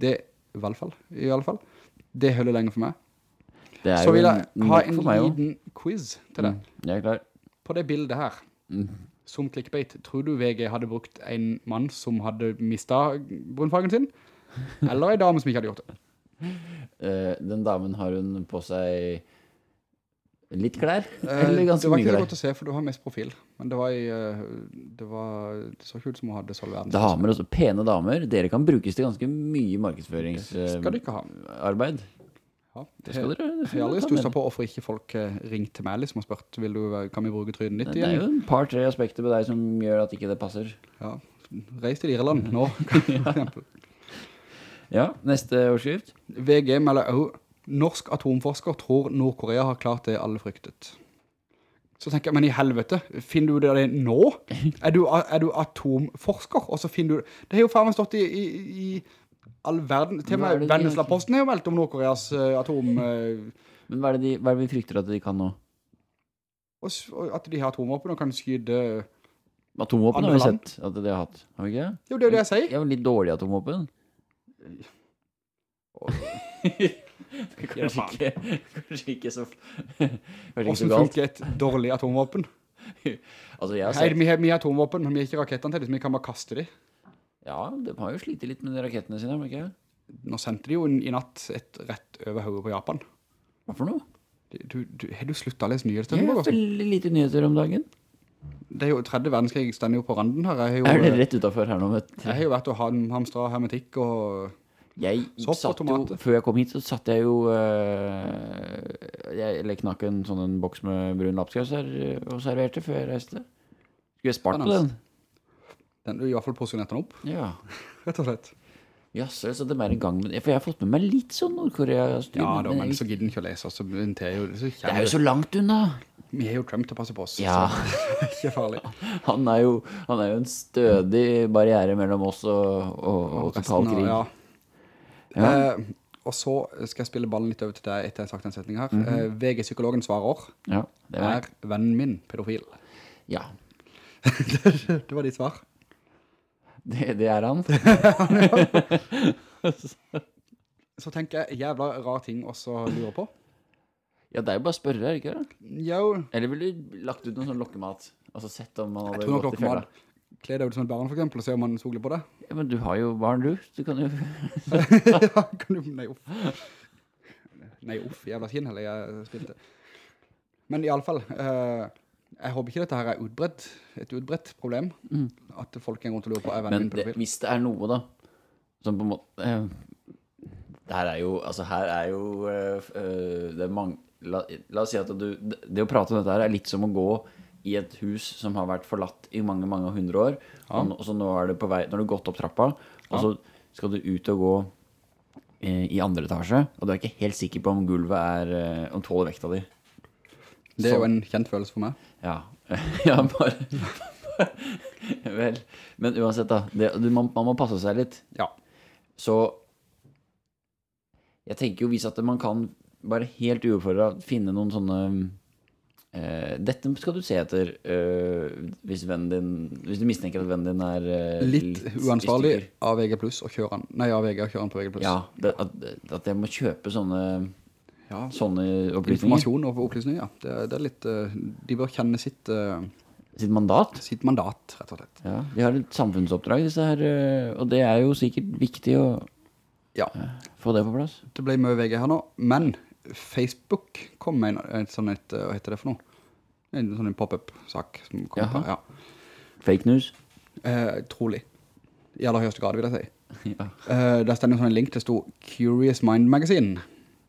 Det, i alle fall, i alle fall. Det høller lenge for meg. Det Så vil jeg ha en meg liten quiz til deg. Mm, Jeg er klar. På det bildet her, Mm. som clickbait, tror du VG hadde brukt en mann som hadde mistet brunfargen sin? Eller en dame som ikke hadde gjort det? Uh, (laughs) den damen har hun på seg litt klær, Eh, (laughs) eller ganske mye klær? det var ikke så godt å se, for du har mest profil. Men det var i, eh, det var, det så kult som hun hadde Solveig Ernst. Damer også, pene damer, dere kan brukes til ganske mye markedsføringsarbeid. Ja, Det skal dere. Det Jeg har aldri stusset på hvorfor ikke folk eh, ringte til meg liksom og spurt, vil du, kan vi bruke trynet ditt Det er jo en par-tre aspekter med deg som gjør at ikke det passer. Ja, reis til Irland nå, (laughs) for (laughs) eksempel. Ja, neste overskrift. VG melder også, norsk atomforsker tror Nordkorea har klart det alle fryktet. Så tenker jeg, men i helvete, finner du det nå? Er du, er du atomforsker? Og så finner du, det har jo faen meg stått i, i, i all verden, til og med Vennesla-posten har jo meldt om Nordkoreas uh, atom, Uh, Men hva er, de, hva er det vi frykter at de kan nå? og, og at de har atomvåpen og kan skyde... Atomvåpen har vi land? sett at de har hatt. Har vi ikke? Jo, det er jo det jeg sier. Ja, men litt dårlig atomvåpen. (laughs) (laughs) kanskje, ikke, kanskje ikke så Kanskje Hvordan funker et dårlig atomvåpen? Altså, jeg har sett vi har, vi har atomvåpen, men vi har ikke rakettene til det, så vi kan bare kaste dem. Ja, de har jo slitet litt med de rakettene sine, men ikke? Nå sendte de jo i natt et rett over hodet på Japan. Hva for noe? Du, du, har du sluttet å lese Jeg har veldig lite nyheter om dagen. Det er jo tredje verdenskrig, jeg stender jo på randen her. Jo, Er det rett utenfor her nå? Jeg har jo vært og ham- hamstret hermetikk og... Jeg Sopp satt jo, før jeg kom hit, så satt jeg jo øh, Jeg knakk en sånn en boks med brun lapskaus her øh, og serverte før jeg reiste. Skulle jeg spart på den? Den, du i hvert fall porsjonert den opp, Ja. (laughs) rett og slett. Ja, så de er en gang. For jeg har fått med meg litt sånn Nord-Korea-styr. Ja, da, men så gidder den ikke å lese, så det er jo, så det er jo så langt unna. Vi har jo Trump til å passe på oss, Ja. så ikke farlig. (laughs) Han er jo, han er jo en stødig barriere mellom oss og, og, og total resten av- krig. Ja. Ja. Eh, og så skal jeg spille ballen litt over til deg etter jeg har sagt den setningen her. Mhm. eh, VG-psykologen svarer, Ja, det er, vennen min pedofil? ja, (laughs) det var ditt svar. det, det er han. (laughs) Så tenker jeg, jævla rar ting også lurer på. Ja, det er jo bare å spørre, er det ikke det? Jo, Eller ville du lagt ut noen sånn lokkemat? Altså sett om man hadde gått i må kle deg ut som et barn for eksempel, og se om man soler på det. Ja, men du har jo barn, du. Du kan jo... (laughs) ja, kan du, nei, uff. Nei, uff, jævla skinn heller jeg spilte. Men i alle fall, eh, jeg håper ikke dette her er utbredt, et utbredt problem, at folk en gang til å lure på, er vennen Mm. Men min det, Men hvis det er noe, da, som på en måte eh, Det her er jo Altså, her er jo eh, eh, Det er mange la, la oss si at du det, det å prate om dette her er litt som å gå i et hus som har vært forlatt i mange, mange hundre år, og, og så nå er det på vei Nå har du gått opp trappa, og så skal du ut og gå eh, i andre etasje, og du er ikke helt sikker på om gulvet er eh, Om tåler vekta di. Det er jo en kjent følelse for meg. Ja, (laughs) ja bare (laughs) Vel, men uansett da. Det, du, man, man må passe seg litt. Ja. Så Jeg tenker jo hvis at man kan Bare helt uoppfordret finne noen sånne eh, Dette skal du se etter uh, Hvis din Hvis du mistenker at vennen din er uh, Litt litt, uansvarlig av VG og kjører han. Nei, av VG og kjører han på VG Ja, det, at, at jeg må kjøpe sånne Ja, Sånne opplysninger. Informasjon og opplysninger, ja. Det, det er litt, de bør kjenne sitt, Sitt mandat? sitt mandat, rett og slett. Ja, de har et samfunnsoppdrag disse her Og det er jo sikkert viktig å Ja, få det på plass. Det ble mye VG her nå, men Facebook kom med en, sånn et, eh, hva heter det for noe? En sånn pop-up-sak som ja. Fake news Eh, trolig. I aller høyeste grad, vil jeg si. (laughs) Ja, Eh, der stod en sånn link til stod Curious Mind Magazine.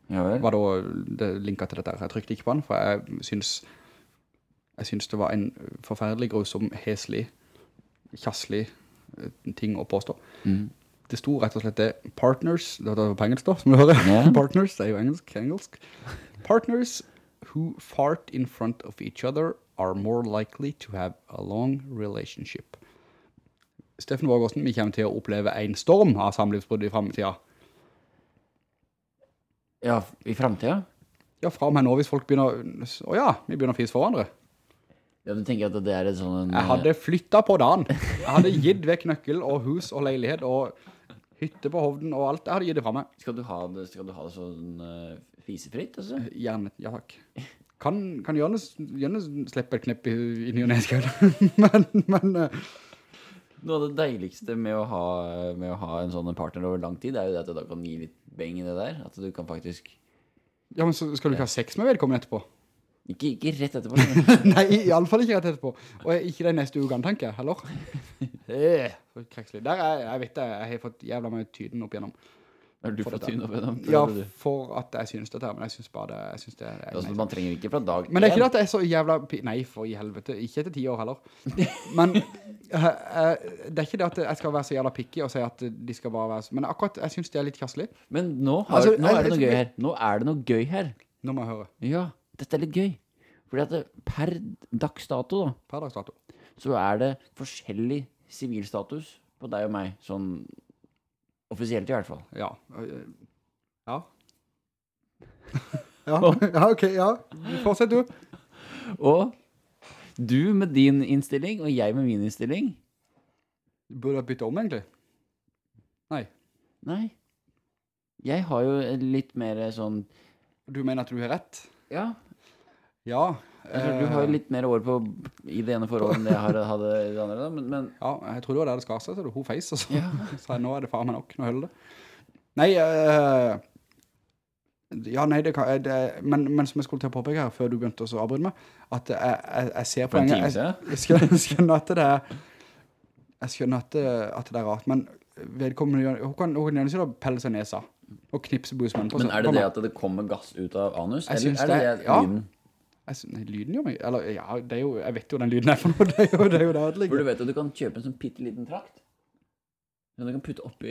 ja Var da det linket til dette. Jeg trykte ikke på den, for jeg synes, jeg synes det var en forferdelig grusom, heslig, kjasslig eh, ting å påstå. Mhm. Det sto rett og slett det Partners, det var på engelsk da, som du hører. Yeah. (laughs) Partners, det er jo engelsk, engelsk. Partners who fart in front of each other are more likely to have a long relationship. Steffen Vågårdsen, vi kommer til å oppleve en storm av samlivsbrudd i fremtiden. Ja, i fremtiden Ja, fra og med nå hvis folk begynner, å ja, vi begynner å fise for hverandre. Ja, du tenker at det er et sånn Jeg hadde flyttet på dagen. Jeg hadde gitt vekk nøkkel og hus og leilighet og hytte på hovden og alt. Jeg hadde gitt det fra meg. Skal du ha det, skal du ha det sånn uh, Fisefritt, altså. Gjerne, ja takk. Kan, kan gjerne, gjerne slippe et knepp i, i ny og nedskjøl. (laughs) men, men uh, Noe av det deiligste med å, ha, med å ha en sånn partner over lang tid, er jo det at du da kan gi litt beng i det der. At du kan faktisk Ja, men så skal du ikke ha sex med vedkommende etterpå? Ikke, ikke rett etterpå. (laughs) Nei, i alle fall ikke rett etterpå. Og ikke de neste ugene, tenker jeg, heller. (laughs) Eh. Der er, jeg vet det, jeg har fått jævla mye tyden opp igjennom. Har du fått tyden opp igjennom? Ja, for at jeg synes dette her, men jeg synes bare det, jeg synes det, er Altså, man trenger ikke fra dag Men det er ikke det at det er så jævla Nei, for i helvete. Ikke etter ti år heller. Men eh, eh, det er ikke det at jeg skal være så jævla picky og si at de skal bare være Men akkurat, jeg synes det er litt kasselig. Men nå, har, Altså, nå er jeg- det noe gøy her. Nå er det noe gøy her. Nå må jeg høre. Ja, dette er litt gøy. Fordi at det, per dags dato da, Per dags dato. så er det forskjellig sivilstatus på deg og meg, sånn offisielt i hvert fall. Ja. øh, Ja. (laughs) ja, ja, ok, ja. Fortsett du. Og du med din innstilling, og jeg med min innstilling. Burde jeg bytte om, egentlig? Nei. Nei. Jeg har jo litt mer sånn Du mener at du har rett? Ja. Ja. Altså, du har jo litt mer år på i det ene forholdet enn det jeg har, hadde i det andre, da. Men, men Ja, jeg tror det var der det skar seg, så det hun feis, (laughs) og så Ja. sa jeg, nå er det faen meg nok, nå holder det. Nei, øh, ja, nei, det kan, det, men, men som jeg skulle til å påpeke her, før du begynte å avbryte meg, at jeg, jeg, jeg ser poenget, jeg, jeg, skjønner, skjønner at det er, jeg skjønner at det, at det er rart, men vedkommende, hun kan, hun kan gjerne pelle seg nesa, og knipse busmenn på men er det det at det kommer gass ut av anus? Jeg Eller syns er det det- det ja. Synes, nei, lyden gjør meg, eller ja, det jo, jeg vet jo den lyden er for noe, (laughs) det er jo, det er jo der det For ligger. du vet at du kan kjøpe en sånn pitteliten trakt. Som du kan putte opp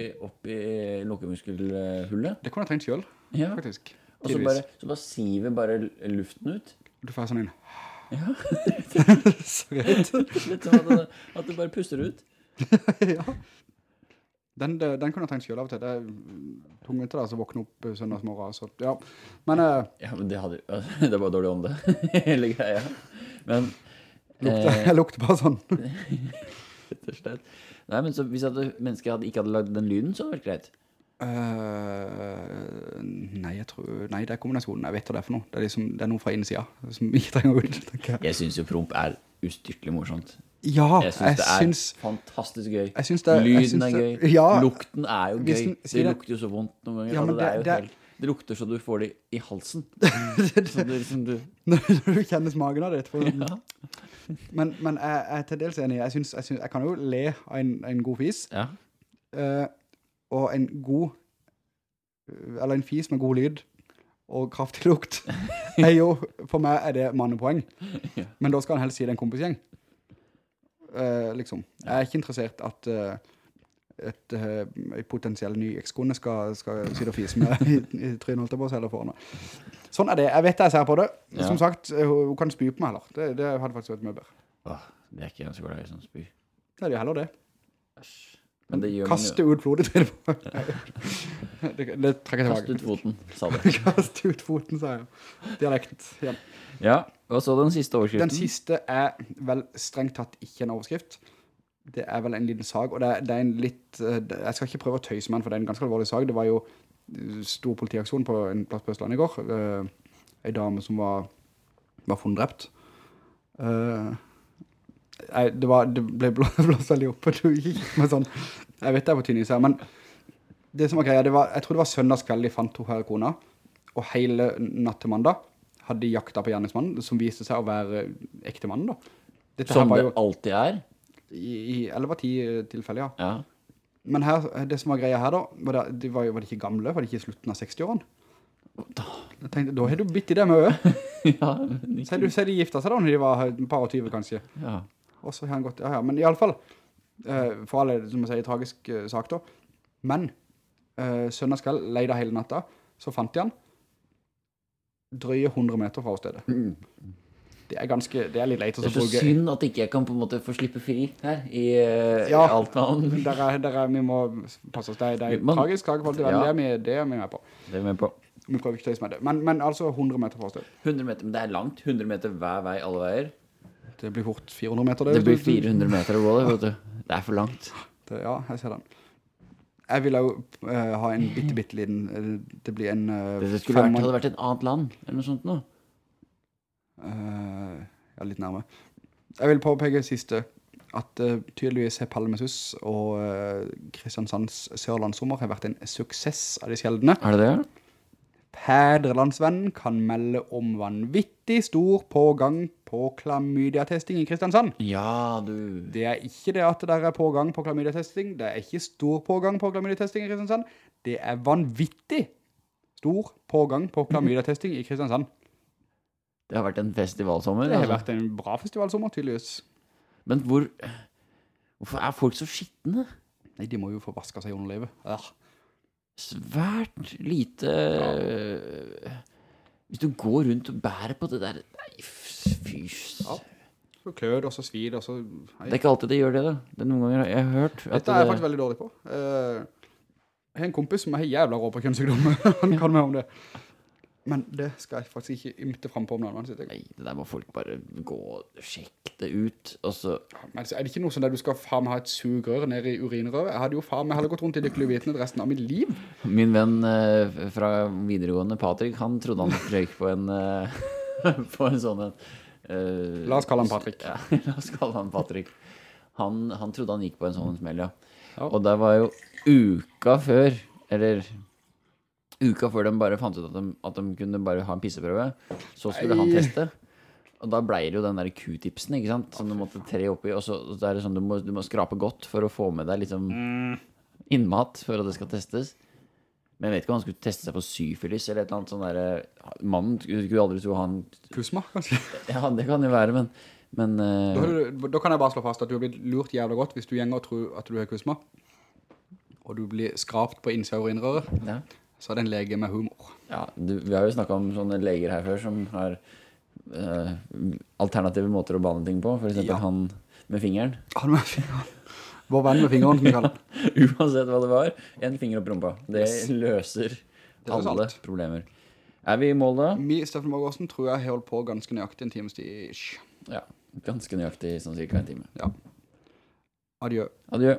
i lukkemuskelhullet. Det kunne jeg trengt selv, Ja. faktisk. Og så bare, så bare siver bare luften ut. Du får sånn en, Ja. (laughs) så greit. Litt som at, det, at du bare puster ut. (laughs) ja. Den, den, den kunne jeg tenkt selv av og til. Det er tungvint til da, så våkne opp eh, søndagsmorgen. Så, ja. Men eh, Ja, men det hadde (laughs) Det var dårlig ånde, (laughs) hele greia. Men lukte, eh, jeg lukter bare sånn. (laughs) Rett og slett. Nei, men så hvis at mennesket hadde, ikke hadde lagd den lyden, så hadde det vært greit. Uh, nei, jeg tror Nei, det er kombinasjonen. Jeg vet hva det er for noe. Det er, liksom, det er noe fra innsida som ikke trenger ut, jeg. Jeg syns jo promp er ustyrtelig morsomt. Ja, Jeg syns det er syns fantastisk gøy. Jeg syns det jeg Lyden er det- gøy. Ja, Lukten er jo gøy. den- Det lukter jo så vondt noen ganger. Ja, altså, men det, er jo det- helt, det lukter så du får det i halsen. (laughs) liksom (laughs) du når du kjenner smaken av det etterpå. Ja. Men, men jeg, jeg er til dels enig. Jeg, synes, jeg, synes, jeg kan jo le av en, en god fis. ja. Uh, og en god Eller en fis med god lyd og kraftig lukt (laughs) er jo, for meg er det mannepoeng. Men da skal han helst si det er en kompisgjeng. Eh, liksom. Jeg er ikke interessert at eh, et uh, potensiell ny ekskone skal, skal sitte og fise med i, i trynet på oss eller foran meg. Sånn er det. Jeg vet jeg ser på det. Ja. Som sagt, eh, hun, hun kan spy på meg heller. Det, det hadde faktisk vært mye bedre. Åh, det er ikke en så god i sånn spy. Det er det heller det. Man Kaste ut blodet (laughs) til det. (laughs) det, det trekker jeg Kast ut foten, sa du. (laughs) Kaste ut foten, sa jeg. Dialekt. Ja. Ja, og så den siste Den siste er vel strengt tatt ikke en overskrift. Det er vel en liten sag, og det er, det er en litt... eh, Jeg skal ikke prøve å tøyse med den, for det er en ganske alvorlig sag. Det var jo eh, stor politiaksjon på en plass på Østlandet i går. Uh, en dame som var, var funnet drept. Eh, nei, det, var, det ble (laughs) blåst veldig opp, og du gikk med sånn... Jeg vet det på tynnis her, men det som var greia, det var, jeg tror det var søndagskveld de fant to her kona, og hele natt til mandag hadde de jakta på gjerningsmannen, som viste seg å være ekte mannen da. Dette Som jo, det alltid er. i, i 11-10 tilfeller, ja. Ja. Men her, det som var greia her da, var det, de var, var de ikke gamle, var de ikke i slutten av 60-årene? Jeg tenkte, da har du bitt i det med øye. (laughs) ja, men Så du ser de gifta seg da, når de var et par og 20 kanskje. ja. Og så har han gått, ja ja, men i alle fall, uh, for alle, som jeg sier, tragisk uh, sak da. Men, uh, søndagskveld, leide hele natta, så fant de han, drøye 100 meter fra stedet. Det er ganske, det er litt leit å Det er så bruke. synd at ikke jeg kan på en måte få slippe fri her i Ja. alt annet Der er, der er, vi må passe oss, det er, det er Man- tragisk det, Ja. er vi, det er vi med på. Det er vi med på. Vi prøver ikke å tøys med det. Men, men altså 100 meter fra stedet. 100 meter, men det er langt. 100 meter hver vei, alle veier. Det blir fort 400 meter. Det blir 400 meter å gå det, vet du. Det er for langt. Det, ja, jeg ser den. Jeg vil jo uh, ha en bitte, bitte liten, eh, det blir en uh, Det skulle vært, hadde vært et annet land, eller noe sånt nå. Uh, ja, litt nærme. Jeg vil påpeke siste, at uh, tydeligvis har Palmesus og uh, Kristiansands Sørlandssommer har vært en suksess av de sjeldne. Er det det? Pedrelandsvenn kan melde om vanvittig stor pågang på klamydia-testing i Kristiansand. Ja, du. Det er ikke det at det er pågang på klamydia-testing, det er ikke stor pågang på klamydia-testing i Kristiansand, det er vanvittig stor pågang på klamydia-testing i Kristiansand. Det har vært en festivalsommer. Det har altså. vært en bra festivalsommer, tydeligvis. Men hvor Hvorfor er folk så skittende? Nei, de må jo få vaske seg under livet. Ja. Svært lite Hvis du går rundt og bærer på det der Nei, fy Ja. Så klød, og så svid, og så... Nei. Det er ikke alltid det gjør det, da. Det er noen ganger jeg har hørt Dette er jeg det, faktisk veldig dårlig på. Eh, jeg har en kompis som er jævla rå på kjønnssykdommer. (laughs) Han kan meg om det. Men det skal jeg faktisk ikke ymte frem på om noen annen Nei, det der må folk bare gå og sjekke det ut, og så Men er det ikke noe sånn der du skal faen ha et sugerør nede i urinrøret? Jeg hadde jo faen meg heller gått rundt i det kluvitene resten av mitt liv. Min venn eh, fra videregående, Patrik, han trodde han (laughs) røyk på en eh, (laughs) På en sånn en Uh, La oss kalle han Patrick. (laughs) Ja, la oss kalle han Patrick. Han, han trodde han gikk på en sånn smell, ja. Ja. Og det var jo uka før, eller uka før de bare fant ut at de, at de kunne bare ha en pisseprøve, så skulle han teste. Og da blei det jo den der Q-tipsen, ikke sant? Som du måtte tre oppi, og så det er det sånn, du må, du må skrape godt for å få med deg liksom innmat for at det skal testes. Men jeg vet ikke om han skulle teste seg på syfilis eller et eller annet sånn der Mannen skulle aldri tro han Kusma, kanskje. (laughs) Ja, det kan jo være, men, men eh, Da, du, da kan jeg bare slå fast at du har blitt lurt jævla godt hvis du gjenger og tror at du har kusma. Og du blir skrapt på innsida og innrøret, ja. Så er det en lege med humor. Ja, du, vi har jo snakket om sånne leger her før som har uh, alternative måter å bane ting på. For eksempel Ja. han med fingeren. Han med fingeren. Vår venn med fingeren, som vi kaller (laughs) den. Uansett hva det var, en finger opp rumpa. Det Yes. løser Det alle alt. problemer. Er vi i mål da? Mi, Steffen Borgårdsen, tror jeg har holdt på ganske nøyaktig en times tid. Ja, ganske nøyaktig sånn cirka en time. Ja. Adjø. Adjø.